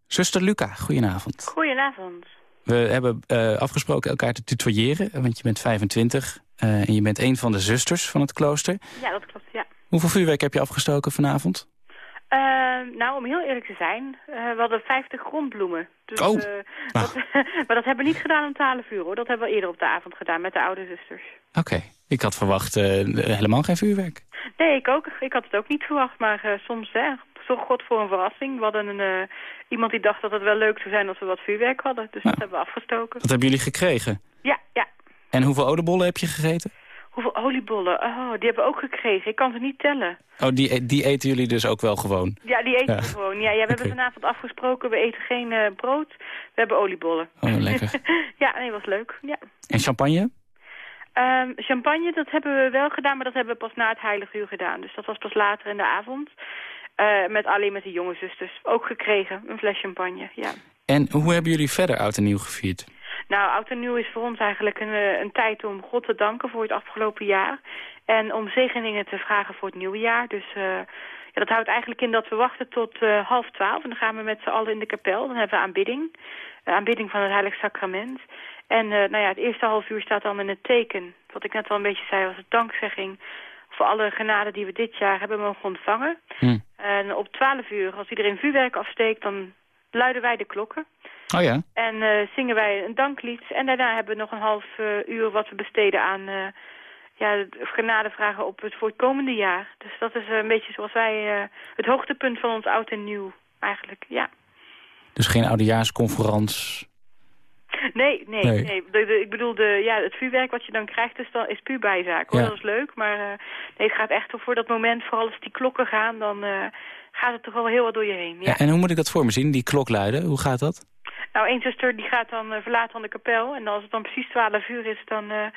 Zuster Luca, goedenavond. Goedenavond. We hebben eh, afgesproken elkaar te tutoyeren, want je bent 25... eh, en je bent een van de zusters van het klooster. Ja, dat klopt, ja. Hoeveel vuurwerk heb je afgestoken vanavond? Eh, nou, om heel eerlijk te zijn, eh, we hadden 50 grondbloemen. Dus, Oh. eh, dat, maar dat hebben we niet gedaan om 12 uur, hoor. Dat hebben we eerder op de avond gedaan met de oude zusters. Oké, ik had verwacht eh, helemaal geen vuurwerk. Nee, ik ook. Ik had het ook niet verwacht, maar soms, hè, toch God voor een verrassing. We hadden een, iemand die dacht dat het wel leuk zou zijn als we wat vuurwerk hadden. Dus dat hebben we afgestoken. Wat hebben jullie gekregen? Ja, ja. En hoeveel oliebollen heb je gegeten? Hoeveel oliebollen? Oh, die hebben we ook gekregen. Ik kan ze niet tellen. Oh, die, die eten jullie dus ook wel gewoon? Ja, die eten Ja. we gewoon. Ja, ja we hebben vanavond afgesproken. We eten geen eh, brood. We hebben oliebollen. Oh, lekker. ja, nee, was leuk. Ja. En champagne? Ehm, champagne, dat hebben we wel gedaan, maar dat hebben we pas na het heilige uur gedaan. Dus dat was pas later in de avond. Eh, met alleen met de jonge zusters. Ook gekregen, een fles champagne, ja. En hoe hebben jullie verder oud en nieuw gevierd? Nou, oud en nieuw is voor ons eigenlijk een, eh, een tijd om God te danken voor het afgelopen jaar. En om zegeningen te vragen voor het nieuwe jaar. Dus eh, ja, dat houdt eigenlijk in dat we wachten tot eh, half twaalf. En dan gaan we met z'n allen in de kapel. Dan hebben we aanbidding. Aanbidding van het Heilig Sacrament. En nou ja, het eerste half uur staat dan in het teken. Wat ik net al een beetje zei was het dankzegging voor alle genade die we dit jaar hebben mogen ontvangen. Hm. En op twaalf uur, als iedereen vuurwerk afsteekt, dan luiden wij de klokken. Oh ja? En eh, zingen wij een danklied. En daarna hebben we nog een half eh, uur wat we besteden aan eh ja, genade vragen op het voor het komende jaar. Dus dat is een beetje zoals wij eh, het hoogtepunt van ons oud en nieuw eigenlijk, ja. Dus geen oudejaarsconferentie? Nee, nee, Nee. nee. De- de- ik bedoel, de, ja, het vuurwerk wat je dan krijgt is, dan, is puur bijzaak. Hoor. Ja. Dat is leuk, maar eh, nee, het gaat echt voor dat moment, vooral als die klokken gaan, dan eh, gaat het toch wel heel wat door je heen. Ja. Ja. En hoe moet ik dat voor me zien? Die klok luiden, hoe gaat dat? Nou, één zuster die gaat dan eh, verlaat dan de kapel. En als het dan precies 12 uur is, dan, eh,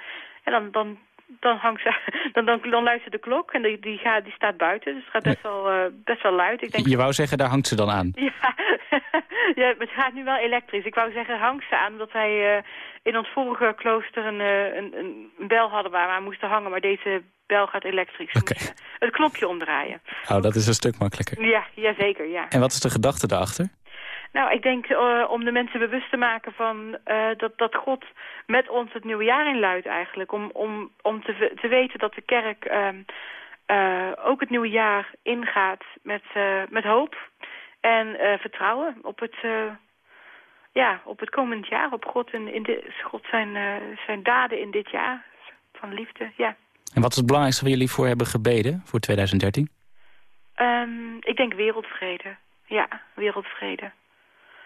ja, dan, dan, dan, hangt ze, dan, dan, dan luistert de klok. En die, die, gaat, die staat buiten. Dus het gaat best wel, eh, best wel luid. Ik denk, Je wou zeggen, daar hangt ze dan aan. ja, ja, het gaat nu wel elektrisch. Ik wou zeggen, hangt ze aan, omdat wij in ons vorige klooster een, eh, een, een, een bel hadden waar we aan moesten hangen. Maar deze bel gaat elektrisch. We moesten Het knopje omdraaien. Oh, dat is een stuk makkelijker. Ja, ja zeker, ja. En wat is de gedachte daarachter? Nou, ik denk eh, om de mensen bewust te maken van eh, dat, dat God met ons het nieuwe jaar inluidt eigenlijk. Om, om, om te, te weten dat de kerk ehm, eh, ook het nieuwe jaar ingaat met, eh, met hoop en eh, vertrouwen op het, eh, ja, op het komend jaar. Op God, en in de, God zijn, eh, zijn daden in dit jaar van liefde, ja. En wat is het belangrijkste waar jullie voor hebben gebeden voor 2013? Ehm, ik denk wereldvrede. Ja, wereldvrede.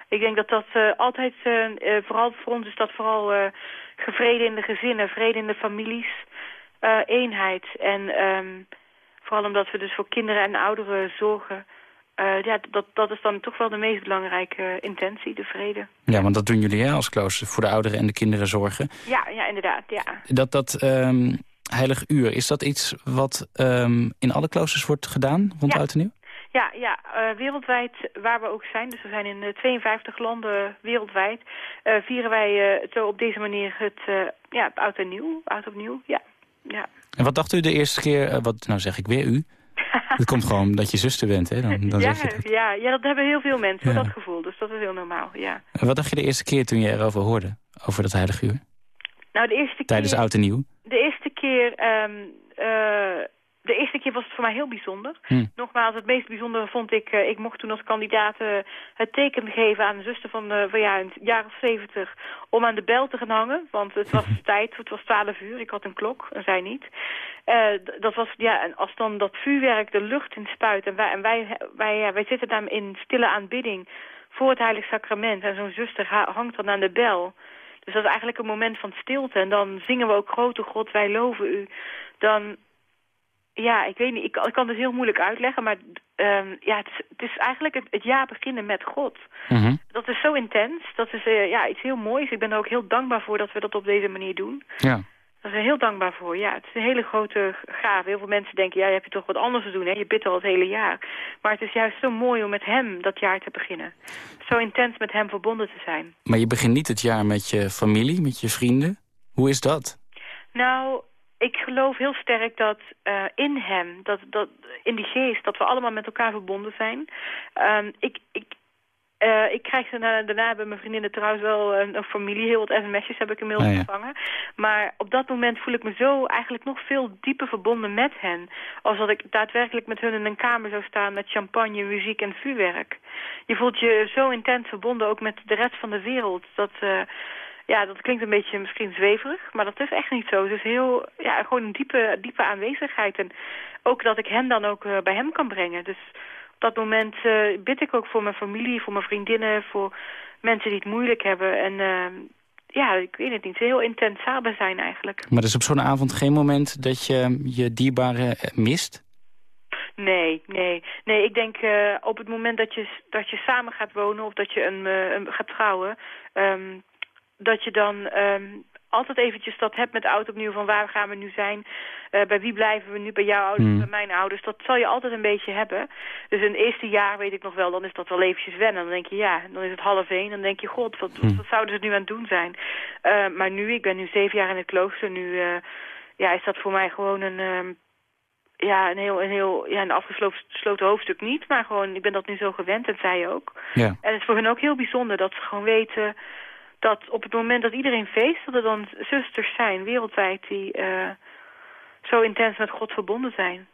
Ik denk dat dat eh, altijd, eh, vooral voor ons is dat vooral vrede in de gezinnen, vrede in de families, eenheid. En ehm, vooral omdat we dus voor kinderen en ouderen zorgen. Eh, ja, dat, dat is dan toch wel de meest belangrijke intentie, de vrede. Ja, want dat doen jullie hè, als klooster, voor de ouderen en de kinderen zorgen. Ja, ja inderdaad, ja. Dat, dat ehm, heilig uur, is dat iets wat ehm, in alle kloosters wordt gedaan rond Ja. oud en nieuw? Ja, ja eh, wereldwijd waar we ook zijn, dus we zijn in eh, 52 landen wereldwijd, eh, vieren wij eh, zo op deze manier het, eh, ja, het oud en nieuw, oud opnieuw, ja. ja. En wat dacht u de eerste keer, eh, wat, nou zeg ik weer u? Het komt gewoon dat je zuster bent, hè? Dan, dan ja, zeg je dat. ja, ja, dat hebben heel veel mensen, Ja. dat gevoel, dus dat is heel normaal, ja. En wat dacht je de eerste keer toen je erover hoorde, over dat heilig uur? Nou, de eerste Tijdens keer... oud en nieuw? De eerste keer, ehm, eh, de eerste keer was het voor mij heel bijzonder. Hm. Nogmaals, het meest bijzondere vond ik, eh, ik mocht toen als kandidaat eh, het teken geven aan een zuster van, eh, van ja, een jaar of zeventig om aan de bel te gaan hangen. Want het was tijd, het was twaalf uur, ik had een klok en zij niet. Dat was, ja, en als dan dat vuurwerk de lucht in spuit en wij, en wij, wij, ja, wij zitten dan in stille aanbidding voor het heilig sacrament en zo'n zuster ha- hangt dan aan de bel. Dus dat is eigenlijk een moment van stilte. En dan zingen we ook grote God, wij loven u. Dan, ja, ik weet niet, ik, ik kan het heel moeilijk uitleggen, maar ehm, ja, het, is, het is eigenlijk het, het jaar beginnen met God. Mhm. Dat is zo intens, dat is eh, ja, iets heel moois. Ik ben er ook heel dankbaar voor dat we dat op deze manier doen. Ja. Daar zijn we heel dankbaar voor, ja. Het is een hele grote gave. Heel veel mensen denken, ja, je hebt je toch wat anders te doen, hè. Je bidt al het hele jaar. Maar het is juist zo mooi om met hem dat jaar te beginnen. Zo intens met hem verbonden te zijn. Maar je begint niet het jaar met je familie, met je vrienden. Hoe is dat? Nou, ik geloof heel sterk dat eh, in hem, dat, dat, in die geest, dat we allemaal met elkaar verbonden zijn. Ehm, ik, ik, eh, ik krijg daarna, daarna bij mijn vriendinnen trouwens wel een, een familie. Heel wat sms'jes heb ik inmiddels Ah, ja. ontvangen. Maar op dat moment voel ik me zo eigenlijk nog veel dieper verbonden met hen. Als dat ik daadwerkelijk met hun in een kamer zou staan met champagne, muziek en vuurwerk. Je voelt je zo intens verbonden ook met de rest van de wereld. Dat... eh, ja, dat klinkt een beetje misschien zweverig, maar dat is echt niet zo. Het is heel, ja, gewoon een diepe, diepe aanwezigheid. En ook dat ik hen dan ook eh, bij hem kan brengen. Dus op dat moment eh, bid ik ook voor mijn familie, voor mijn vriendinnen, voor mensen die het moeilijk hebben. En eh, ja, ik weet het niet, heel intens samen zijn eigenlijk. Maar er is op zo'n avond geen moment dat je je dierbare eh, mist? Nee, nee. Nee, ik denk op het moment dat je, dat je samen gaat wonen of dat je een, een gaat trouwen... ehm, dat je dan ehm, altijd eventjes dat hebt met de auto opnieuw van waar gaan we nu zijn... Eh, bij wie blijven we nu, bij jouw ouders, Hmm. bij mijn ouders. Dat zal je altijd een beetje hebben. Dus in het eerste jaar weet ik nog wel, dan is dat wel eventjes wennen. Dan denk je, ja, dan is het half één. Dan denk je, god, wat, wat, wat zouden ze nu aan het doen zijn? Eh, maar nu, ik ben nu zeven jaar in het klooster. Nu eh, ja, is dat voor mij gewoon een... ehm, ja, een heel, een heel ja, een afgesloten gesloten hoofdstuk niet. Maar gewoon, ik ben dat nu zo gewend en zij ook. Ja. En het is voor hen ook heel bijzonder dat ze gewoon weten dat op het moment dat iedereen feest, dat er dan zusters zijn wereldwijd die eh, zo intens met God verbonden zijn.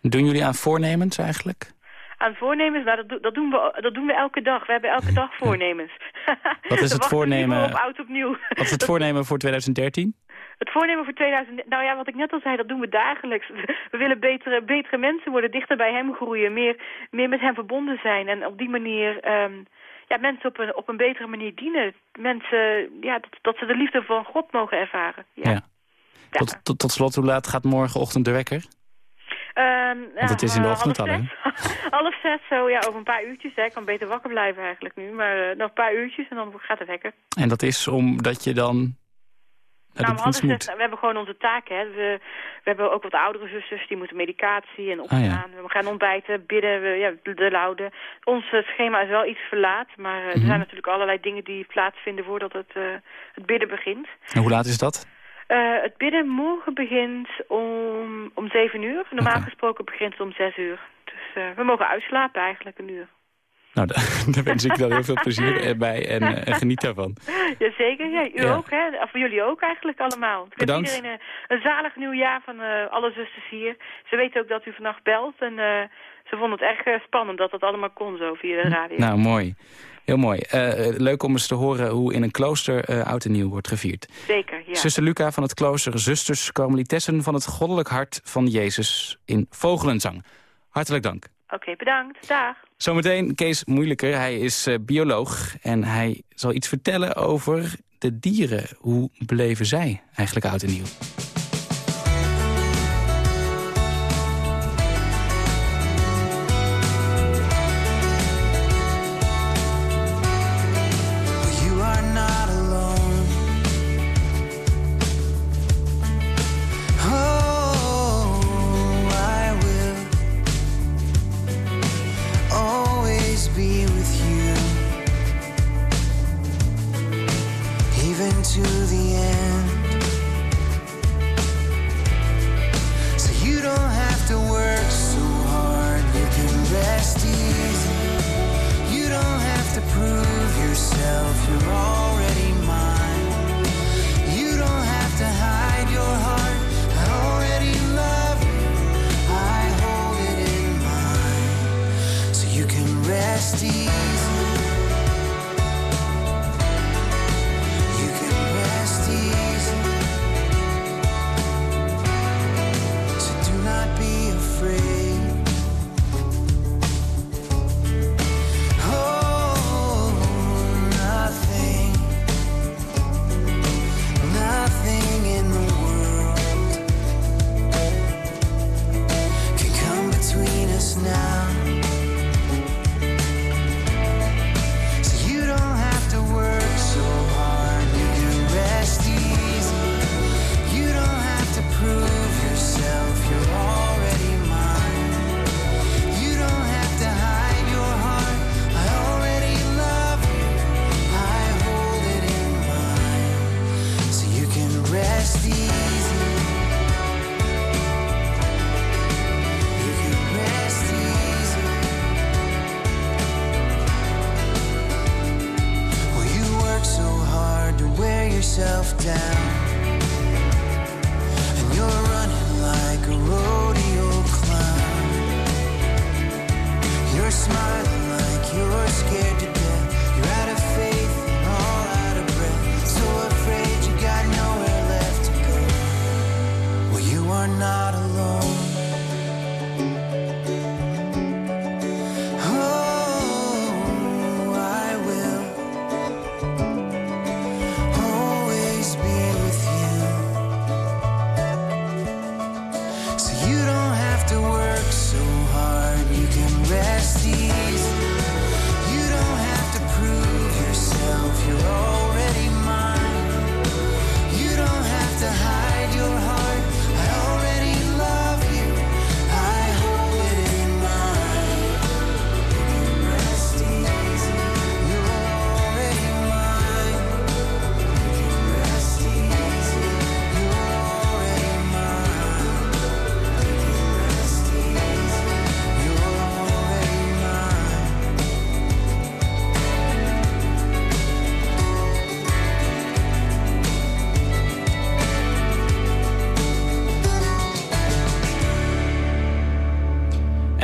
Doen jullie aan voornemens eigenlijk? Aan voornemens, nou, dat, dat, doen we, dat doen we elke dag. We hebben elke dag voornemens. Wat is het voornemen? op oud opnieuw. Wat is het voornemen voor 2013? Het voornemen voor 2000... Nou ja, wat ik net al zei, dat doen we dagelijks. We willen betere, betere mensen worden, dichter bij hem groeien, meer, meer met hem verbonden zijn. En op die manier ehm, ja, mensen op een, op een betere manier dienen. Mensen, ja, dat, dat ze de liefde van God mogen ervaren. Ja. Ja. Tot, tot, tot slot, hoe laat gaat morgenochtend de wekker? Ehm, Want het is in de eh, ochtend al, hè? half zes, zo ja, over een paar uurtjes. Hè. Ik kan beter wakker blijven eigenlijk nu. Maar eh, nog een paar uurtjes en dan gaat het wekker. En dat is omdat je dan Nou, moet. we hebben gewoon onze taken. Hè. We, we hebben ook wat oudere zusters, die moeten medicatie en opstaan. Ah, ja. We gaan ontbijten, bidden, we, ja, de laude. Ons eh, schema is wel iets verlaat, maar eh, er Mhm. zijn natuurlijk allerlei dingen die plaatsvinden voordat het, eh, het bidden begint. En hoe laat is dat? Het bidden morgen begint om, om zeven uur. Normaal gesproken begint het om zes uur. Dus we mogen uitslapen eigenlijk een uur. Nou, daar, wens ik wel heel veel plezier eh, bij en, eh, en geniet daarvan. Jazeker, ja, u Ja. ook, hè? Of jullie ook eigenlijk allemaal. Ik wens iedereen een, een zalig nieuwjaar van eh, alle zusters hier. Ze weten ook dat u vannacht belt en eh, ze vonden het echt eh, spannend dat dat allemaal kon zo via de radio. Nou, mooi. Heel mooi. Eh, eh, leuk om eens te horen hoe in een klooster eh, oud en nieuw wordt gevierd. Zeker, ja. Zuster Luca van het klooster Zusters Karmelitessen van het Goddelijk Hart van Jezus in Vogelenzang. Hartelijk dank. Oké, bedankt. Dag. Zometeen Kees Moeilijker. Hij is eh, bioloog en hij zal iets vertellen over de dieren. Hoe beleven zij eigenlijk oud en nieuw?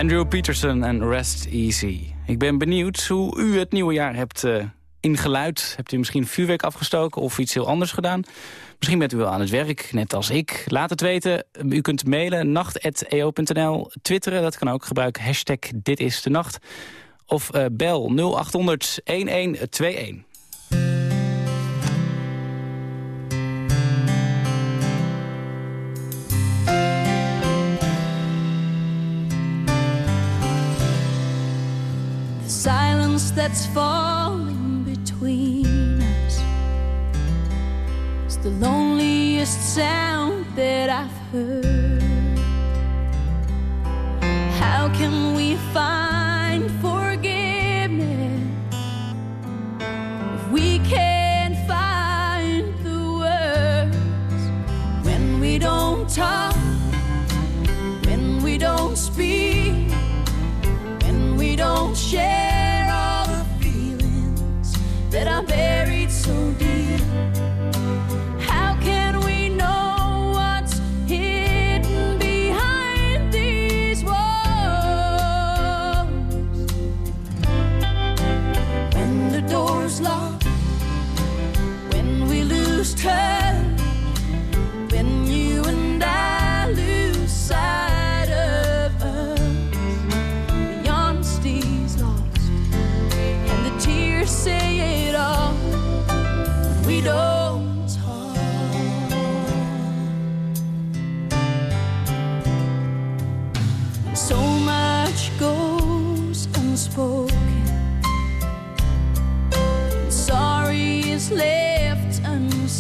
Andrew Peterson en Rest Easy. Ik ben benieuwd hoe u het nieuwe jaar hebt uh, ingeluid. Hebt u misschien vuurwerk afgestoken of iets heel anders gedaan? Misschien bent u wel aan het werk, net als ik. Laat het weten. U kunt mailen nacht.eo.nl. Twitteren, dat kan ook. Gebruik hashtag dit is de nacht. Of uh, bel 0800 1121. That's falling between us is the loneliest sound that I've heard. How can we find forgiveness if we can't find the words when we don't talk, when we don't speak, when we don't share that are buried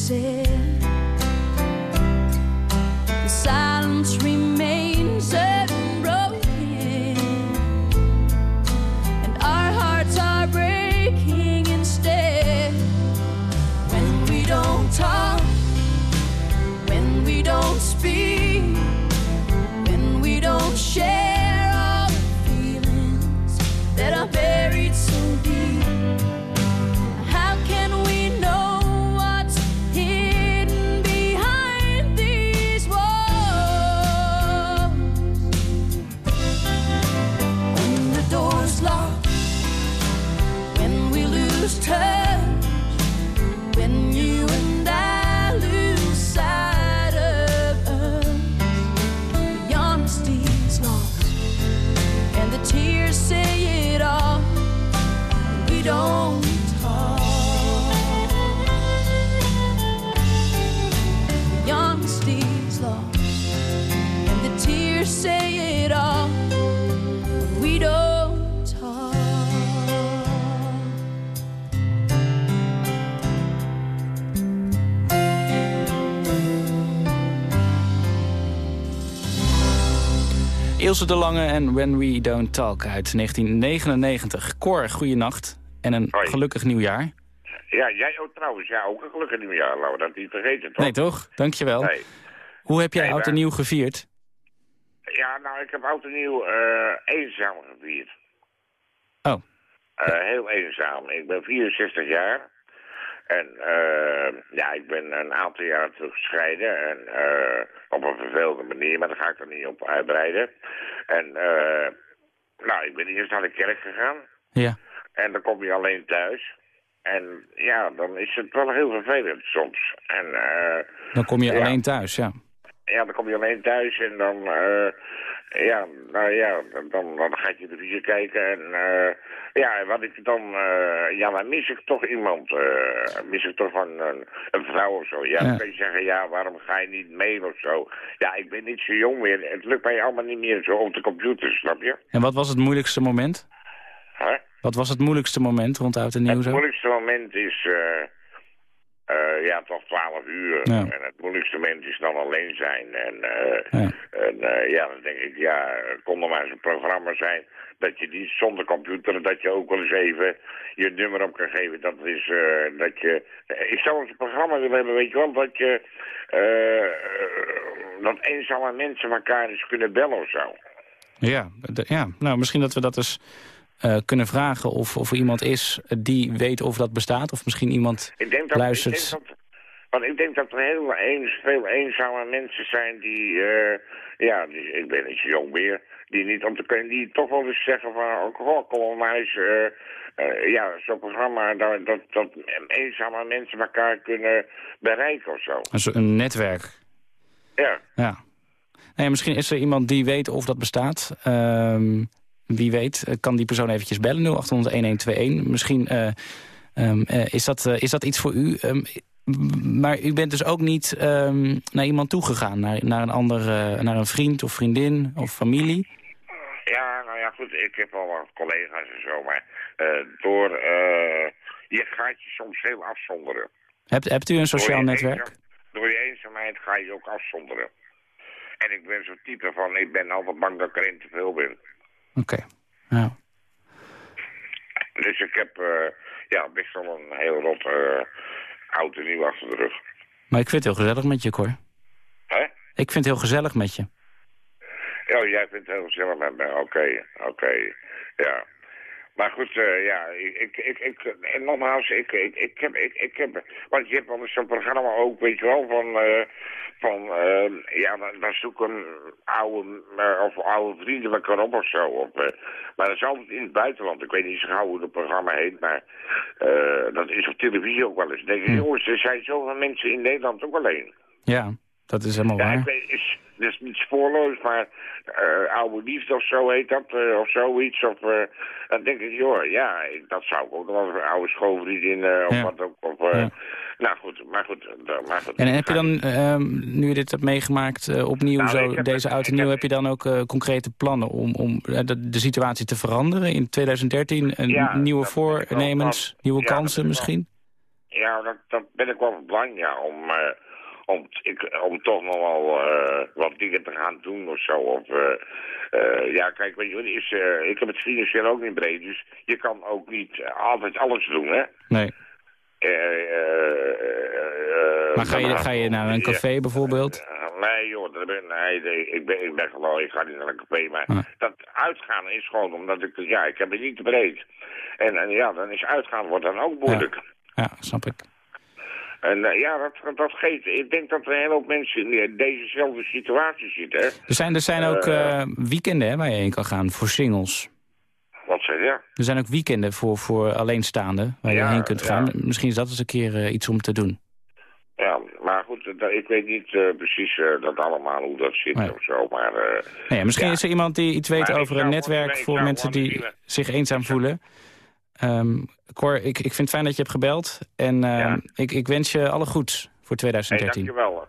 unsaid. Ilse de Lange en When We Don't Talk uit 1999. Cor, goeienacht en een Hoi. gelukkig nieuwjaar. Ja, jij ook trouwens. Ja, ook een gelukkig nieuwjaar. Laten we dat niet vergeten, toch? Nee, toch? Dankjewel. Nee. Hoe heb jij Nee, oud en nieuw gevierd? Ja, nou, ik heb oud en nieuw eh, eenzaam gevierd. Oh. Eh, heel eenzaam. Ik ben 64 jaar. En eh, ja, ik ben een aantal jaar terug gescheiden. En eh, op een vervelende manier, maar daar ga ik er niet op uitbreiden. En eh, nou, ik ben eerst naar de kerk gegaan. Ja. En dan kom je alleen thuis. En ja, dan is het wel heel vervelend soms. En eh, Dan kom je Ja. alleen thuis, ja. ja, dan kom je alleen thuis en dan, eh, ja, nou ja, dan, dan, ga je televisie kijken en, eh, ja, wat ik dan, eh, ja, dan mis ik toch iemand, eh, mis ik toch van een, een vrouw of zo. Ja, Ja. dan kun je zeggen, ja, waarom ga je niet mailen of zo? Ja, ik ben niet zo jong meer, het lukt mij allemaal niet meer zo op de computer, snap je? En wat was het moeilijkste moment? Wat was het moeilijkste moment rond oud en nieuw Het moeilijkste moment is, eh, ja, toch 12 uur. Ja. En het moeilijkste moment is dan alleen zijn. En, eh, Ja. en eh, ja, dan denk ik, ja, kon er maar eens een programma zijn dat je die zonder computer, dat je ook wel eens even je nummer op kan geven. Dat is dat je. ik zou eens een programma willen hebben, weet je wel, dat je. dat eenzame mensen elkaar eens kunnen bellen of zo. Ja, ja. nou misschien dat we dat dus eh, kunnen vragen of, of er iemand is die weet of dat bestaat. Of misschien iemand Ik denk dat, luistert. Ik denk dat, Want ik denk dat er heel eens, veel eenzame mensen zijn die, eh, ja, die, ik ben niet zo jong meer, die niet om te kunnen, die toch wel eens zeggen van, oh, kom maar eens, eh, ja, zo'n programma, dat, dat, dat eenzame mensen elkaar kunnen bereiken of zo. Een, een netwerk. Ja. Ja. Nee, misschien is er iemand die weet of dat bestaat. Ehm, wie weet, eh, kan die persoon eventjes bellen, 0800-1121. Misschien eh, ehm, eh, is, dat, is dat iets voor u. Ehm, maar u bent dus ook niet ehm, naar iemand toegegaan. Naar, naar, een ander, naar een vriend of vriendin of familie. Ja, nou ja, goed, ik heb wel wat collega's en zo, maar door, je gaat je soms heel afzonderen. Hebt, hebt u een sociaal netwerk? door je eenzaamheid ga je ook afzonderen. En ik ben zo'n type van, ik ben altijd bang dat ik er één te veel ben. Oké. Ja. Dus ik heb, eh, ja, best wel een heel rot eh oud en nieuw achter de rug. Maar ik vind het heel gezellig met je, Cor. Hè? Ik vind het heel gezellig met je. Ja, jij vindt het heel gezellig met me. Oké, oké, ja. Maar goed, eh, ja, ik, ik, ik, ik, en nogmaals, ik, ik, ik, heb, ik, ik heb, want je hebt wel eens zo'n programma ook, weet je wel, van, eh, van eh, ja, dan, dan zoeken oude, eh, of oude vrienden elkaar op of zo. Of, maar dat is altijd in het buitenland. Ik weet niet zo gauw hoe het programma heet, maar dat is op televisie ook wel eens. Dan denk ik, jongens, er zijn zoveel mensen in Nederland ook alleen. Ja, dat is helemaal Ja, waar. weet, is, dat is niet spoorloos, maar eh, oude liefde of zo heet dat, eh, of zoiets. Of, eh, dan denk ik, joh, ja, dat zou ik ook nog wel een oude schoolvriendin of Ja. wat ook. Of, Nou goed, maar goed. Maar goed En heb je dan, ehm, nu je dit hebt meegemaakt, opnieuw Nou, zo, deze oud en nieuw, heb je dan ook concrete plannen om, om de, de situatie te veranderen in 2013? Een Ja, nieuwe voornemens, nieuwe kansen wel. misschien? Ja, dat, dat ben ik wel van plan, ja, om, om, ik, om toch nog wel eh, wat dingen te gaan doen of zo. Of, eh, eh, ja, kijk, weet je wat is, ik heb het financieel ook niet breed, dus je kan ook niet altijd alles doen, hè. Nee. Maar ga je, ga je naar een café bijvoorbeeld? Nee, joh, dat ben, nee, nee, ik, ben, ik ben gewoon, ik ga niet naar een café, maar Ah. dat uitgaan is gewoon omdat ik, ja, ik heb het niet te breed. En, en ja, dan is uitgaan wordt dan ook moeilijk. Ja, snap ik. En eh, ja, dat, dat geeft, ik denk dat er een hele hoop mensen in dezezelfde situatie zitten, hè. Er zijn, er zijn ook Eh, eh, weekenden hè, waar je heen kan gaan voor singles. Wat zeg je? Er zijn ook weekenden voor, voor alleenstaanden waar je heen kunt ja. gaan. Misschien is dat eens een keer eh, iets om te doen. Ja, maar goed, ik weet niet eh, precies eh, dat allemaal hoe dat zit Nee. of zo, maar... eh, ja, misschien is er iemand die iets weet Maar over een netwerk voor mensen die zich eenzaam voelen. Ehm Cor, ik, ik vind het fijn dat je hebt gebeld. En ehm, ik, ik wens je alle goeds voor hey, 2013. dankjewel.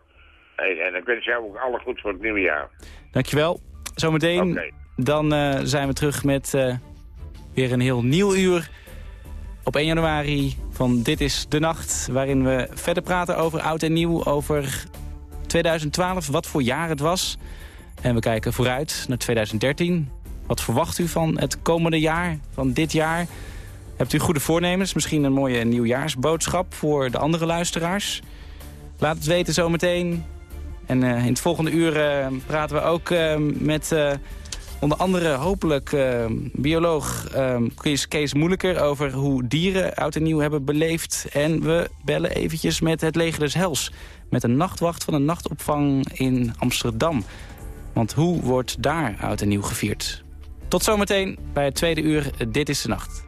Hey, en ik wens jou ook alle goed voor het nieuwe jaar. Dankjewel. Zometeen Oké. dan eh, zijn we terug met eh, weer een heel nieuw uur. Op 1 januari van Dit is de Nacht. Waarin we verder praten over oud en nieuw. Over 2012, wat voor jaar het was. En we kijken vooruit naar 2013. Wat verwacht u van het komende jaar, van dit jaar? Hebt u goede voornemens? Misschien een mooie nieuwjaarsboodschap voor de andere luisteraars? Laat het weten zometeen. En eh, in het volgende uur eh, praten we ook eh, met onder andere hopelijk bioloog Kees, Kees Moeilijker... over hoe dieren oud en nieuw hebben beleefd. En we bellen eventjes met het leger des Hels. Met een nachtwacht van een nachtopvang in Amsterdam. Want hoe wordt daar oud en nieuw gevierd? Tot zometeen bij het tweede uur. Dit is de Nacht.